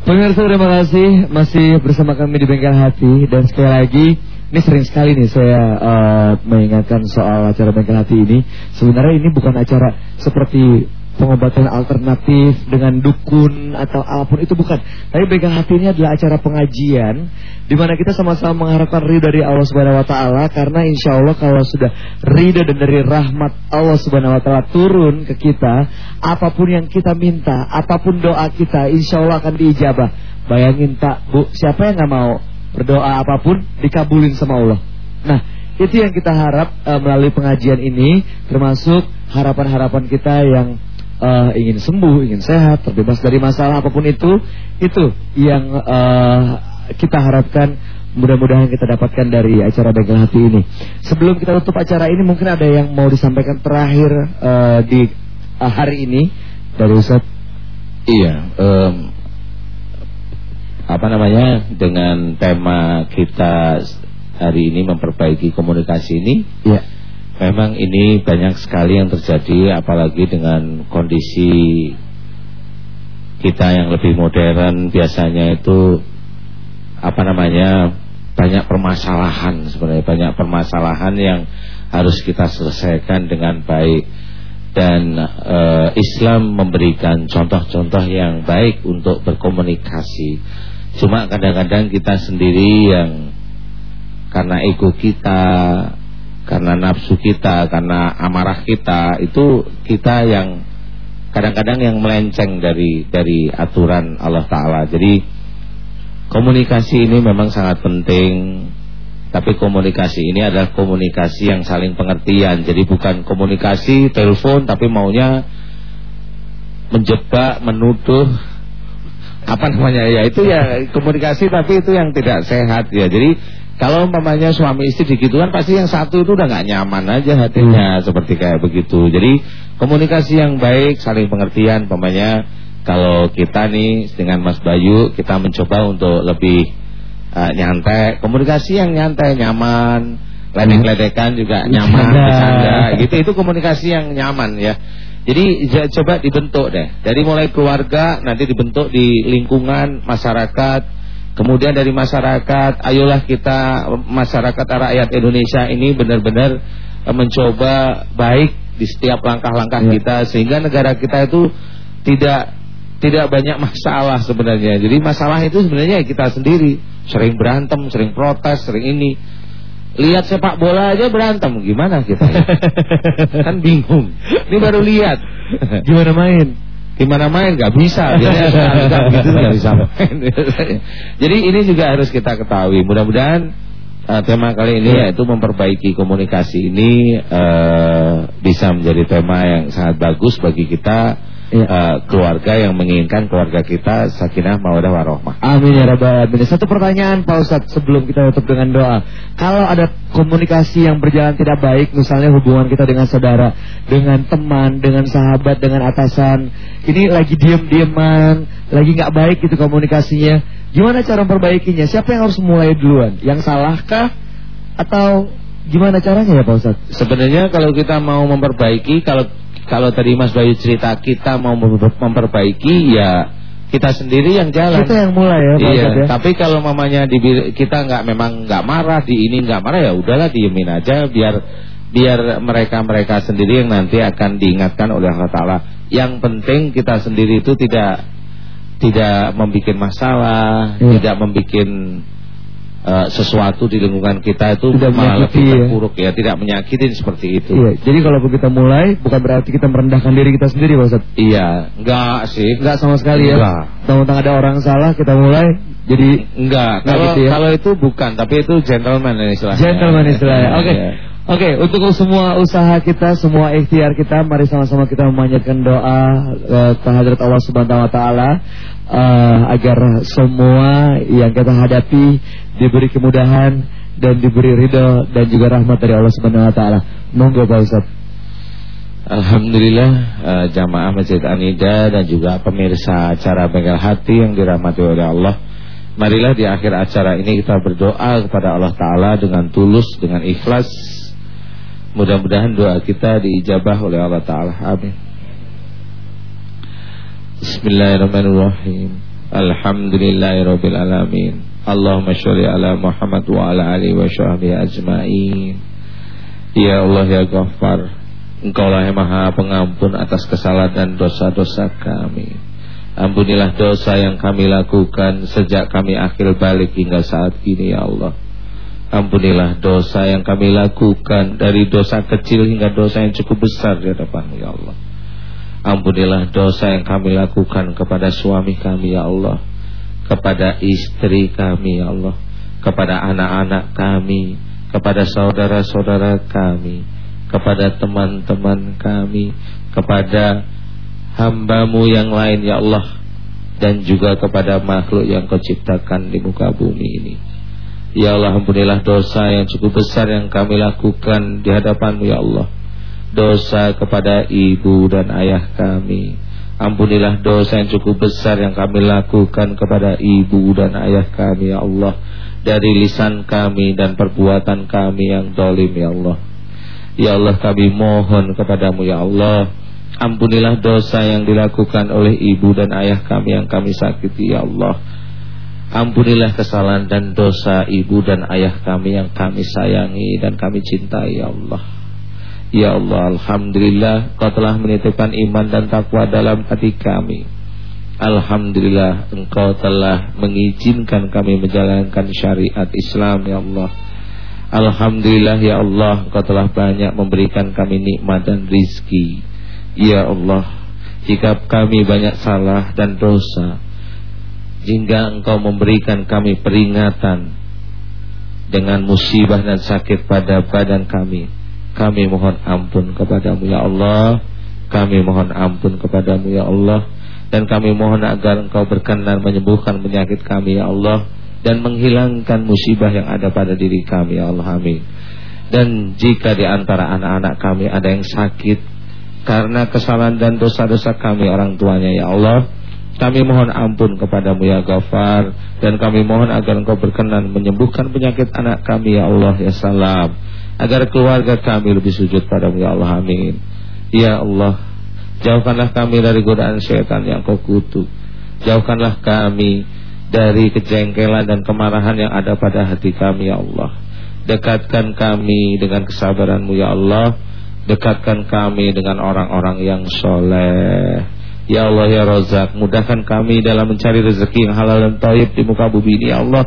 Pemirsa terima kasih. Masih bersama kami di Bengkel Hati. Dan sekali lagi ini sering sekali nih saya eh, mengingatkan soal acara Bengkel Hati ini. Sebenarnya ini bukan acara seperti pengobatan alternatif dengan dukun atau apa pun itu bukan. Tapi Bengkel Hati ini adalah acara pengajian di mana kita sama-sama mengharapkan ridho dari Allah Subhanahu wa taala karena insya Allah kalau sudah ridho dan dari rahmat Allah Subhanahu wa taala turun ke kita, apa pun yang kita minta, apa pun doa kita insya Allah akan diijabah. Bayangin tak Bu, siapa yang nggak mau berdoa apa pun dikabulin sama Allah. Nah, itu yang kita harap eh, melalui pengajian ini termasuk harapan-harapan kita yang eh, ingin sembuh, ingin sehat, terbebas dari masalah apa pun itu, itu yang eh, kita harapkan mudah-mudahan kita dapatkan dari acara Bengkel Hati ini. Sebelum kita tutup acara ini mungkin ada yang mau disampaikan terakhir eh, di eh, hari ini dari Ustaz. Iya, em, apa namanya dengan tema kita hari ini memperbaiki komunikasi ini, Ya. memang ini banyak sekali yang terjadi, apalagi dengan kondisi kita yang lebih modern biasanya itu apa namanya banyak permasalahan sebenarnya banyak permasalahan yang harus kita selesaikan dengan baik dan eh, Islam memberikan contoh-contoh yang baik untuk berkomunikasi. Cuma kadang-kadang kita sendiri yang karena ego kita, karena nafsu kita, karena amarah kita itu kita yang kadang-kadang yang melenceng dari dari aturan Allah Taala. Jadi komunikasi ini memang sangat penting. Tapi komunikasi ini adalah komunikasi yang saling pengertian. Jadi bukan komunikasi telepon tapi maunya menjebak, menuduh apa namanya ya itu ya komunikasi tapi itu yang tidak sehat ya. Jadi kalau umpamanya suami istri digitukan pasti yang satu itu udah nggak nyaman aja hatinya seperti kayak begitu. Jadi komunikasi yang baik, saling pengertian umpamanya kalau kita nih dengan Mas Bayu kita mencoba untuk lebih uh, nyantai, komunikasi yang nyantai, nyaman, ledek-ledekan juga nyaman, bercanda gitu itu komunikasi yang nyaman ya. Jadi coba dibentuk deh. Dari mulai keluarga nanti dibentuk di lingkungan masyarakat. Kemudian dari masyarakat, ayolah kita masyarakat rakyat Indonesia ini benar-benar eh, mencoba baik di setiap langkah-langkah Ya. kita sehingga negara kita itu tidak tidak banyak masalah sebenarnya. Jadi masalah itu sebenarnya kita sendiri sering berantem, sering protes, sering ini. Lihat sepak bola aja berantem, gimana kita ya? kan bingung. Ini baru lihat. Gimana main? Gimana main nggak bisa, biasanya gitu nggak bisa main. Jadi ini juga harus kita ketahui. Mudah-mudahan eh, tema kali ini Iya. yaitu memperbaiki komunikasi ini eh, bisa menjadi tema yang sangat bagus bagi kita Iya. eh, keluarga yang menginginkan keluarga kita sakinah mawadah warohmah. Amin ya rabbal alamin. Satu pertanyaan Pak Ustadz sebelum kita tutup dengan doa. Kalau ada komunikasi yang berjalan tidak baik, misalnya hubungan kita dengan saudara, dengan teman, dengan sahabat, dengan atasan, ini lagi diem-dieman, lagi nggak baik gitu komunikasinya. Gimana cara memperbaikinya? Siapa yang harus mulai duluan? Yang salahkah? Atau gimana caranya ya Pak Ustadz? Sebenarnya kalau kita mau memperbaiki kalau kalau tadi Mas Bayu cerita kita mau memper- memperbaiki ya kita sendiri yang jalan. Kita yang mulai ya, Iya, ya. tapi kalau mamanya di kita nggak memang nggak marah di ini nggak marah ya udahlah diemin aja biar biar mereka-mereka sendiri yang nanti akan diingatkan oleh Allah Taala. Yang penting kita sendiri itu tidak tidak membuat masalah, Iya. tidak membuat eh, sesuatu di lingkungan kita itu Tidak malah lebih ya. terpuruk ya, tidak menyakitin seperti itu. Iya, jadi kalau kita mulai bukan berarti kita merendahkan diri kita sendiri, Pak Ustaz. Iya, enggak sih. Enggak sama sekali ya. Enggak. Tentang ada orang salah kita mulai jadi Enggak, Enggak kalau gitu ya? kalau itu bukan, tapi itu gentleman istilahnya. Gentleman istilahnya. Oke. Iya. Oke, untuk semua usaha kita, semua ikhtiar kita, mari sama-sama kita memanjatkan doa eh, kehadirat Allah Subhanahu wa taala eh, agar semua yang kita hadapi diberi kemudahan dan diberi ridho dan juga rahmat dari Allah Subhanahu wa taala. Monggo Pak Ustaz. Alhamdulillah eh, jamaah Masjid Anida dan juga pemirsa acara Bengkel Hati yang dirahmati oleh Allah. Marilah di akhir acara ini kita berdoa kepada Allah Ta'ala dengan tulus, dengan ikhlas. Mudah-mudahan doa kita diijabah oleh Allah Ta'ala. Amin. Bismillahirrahmanirrahim. Alhamdulillahirabbil alamin. Allahumma sholli ala Muhammad wa ala alihi wa sahbihi ajmain. Ya Allah ya Ghaffar Engkaulah yang maha pengampun atas kesalahan dan dosa-dosa kami Ampunilah dosa yang kami lakukan sejak kami akhir balik hingga saat ini ya Allah Ampunilah dosa yang kami lakukan dari dosa kecil hingga dosa yang cukup besar di hadapan ya Allah Ampunilah dosa yang kami lakukan kepada suami kami ya Allah. Kepada istri kami ya Allah. Kepada anak-anak kami. Kepada saudara-saudara kami. Kepada teman-teman kami. Kepada hambamu yang lain ya Allah. Dan juga kepada makhluk yang kau ciptakan di muka bumi ini. Ya Allah ampunilah dosa yang cukup besar yang kami lakukan di hadapanmu ya Allah Dosa kepada ibu dan ayah kami. Ampunilah dosa yang cukup besar yang kami lakukan kepada ibu dan ayah kami ya Allah Dari lisan kami dan perbuatan kami yang dolim ya Allah. Ya Allah kami mohon kepadamu ya Allah Ampunilah dosa yang dilakukan oleh ibu dan ayah kami yang kami sakiti ya Allah. Ampunilah kesalahan dan dosa ibu dan ayah kami yang kami sayangi dan kami cintai ya Allah Ya Allah Alhamdulillah Kau telah menitipkan iman dan takwa dalam hati kami. Alhamdulillah Engkau telah mengizinkan kami menjalankan syariat Islam ya Allah. Alhamdulillah ya Allah Engkau telah banyak memberikan kami nikmat dan rizki. Ya Allah Jika kami banyak salah dan dosa Hingga Engkau memberikan kami peringatan Dengan musibah dan sakit pada badan kami Kami mohon ampun kepadamu ya Allah. Kami mohon ampun kepadamu ya Allah. Dan kami mohon agar Engkau berkenan menyembuhkan penyakit kami ya Allah. Dan menghilangkan musibah yang ada pada diri kami ya Allah. Amin. Dan jika di antara anak-anak kami ada yang sakit karena kesalahan dan dosa-dosa kami orang tuanya ya Allah kami mohon ampun kepadamu ya Ghaffar dan kami mohon agar engkau berkenan menyembuhkan penyakit anak kami ya Allah. Ya salam agar keluarga kami lebih sujud padamu ya Allah amin. Ya Allah jauhkanlah kami dari godaan syaitan yang kau kutuk. Jauhkanlah kami dari kejengkelan dan kemarahan yang ada pada hati kami ya Allah. Dekatkan kami dengan kesabaranmu ya Allah. Dekatkan kami dengan orang-orang yang soleh. Ya Allah ya Rozak Mudahkan kami dalam mencari rezeki yang halal dan taib di muka bumi ini ya Allah.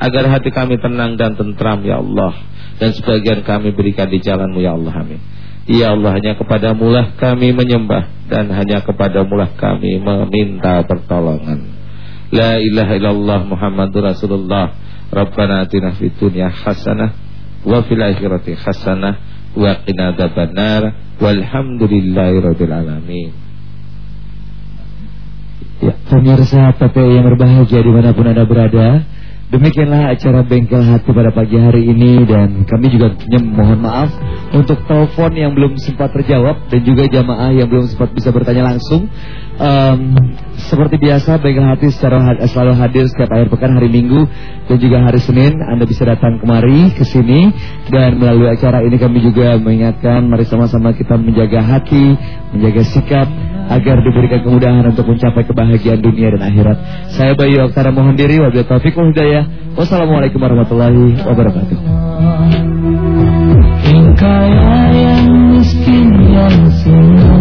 Agar hati kami tenang dan tentram ya Allah Dan sebagian kami berikan di jalanmu ya Allah amin. Ya Allah hanya kepadamu lah kami menyembah Dan hanya kepadamu lah kami meminta pertolongan. La ilaha illallah Muhammadur Rasulullah. Rabbana atina fid dunya hasanah wa fil akhirati hasanah wa qina adzabannar. Walhamdulillahirabbil alamin. Ya, pemirsa PPI yang berbahagia di mana pun Anda berada Demikianlah acara Bengkel Hati pada pagi hari ini dan kami juga tentunya mohon maaf untuk telepon yang belum sempat terjawab dan juga jamaah yang belum sempat bisa bertanya langsung. Em, seperti biasa Bengkel Hati secara had- selalu hadir setiap akhir pekan hari Minggu dan juga hari Senin. Anda bisa datang kemari ke sini dan melalui acara ini kami juga mengingatkan mari sama-sama kita menjaga hati, menjaga sikap agar diberikan kemudahan untuk mencapai kebahagiaan dunia dan akhirat. Saya Bayu Oktara mohon diri wabillahi taufiq wal hidayah. Wassalamualaikum warahmatullahi wabarakatuh. Kaya yang miskin yang senang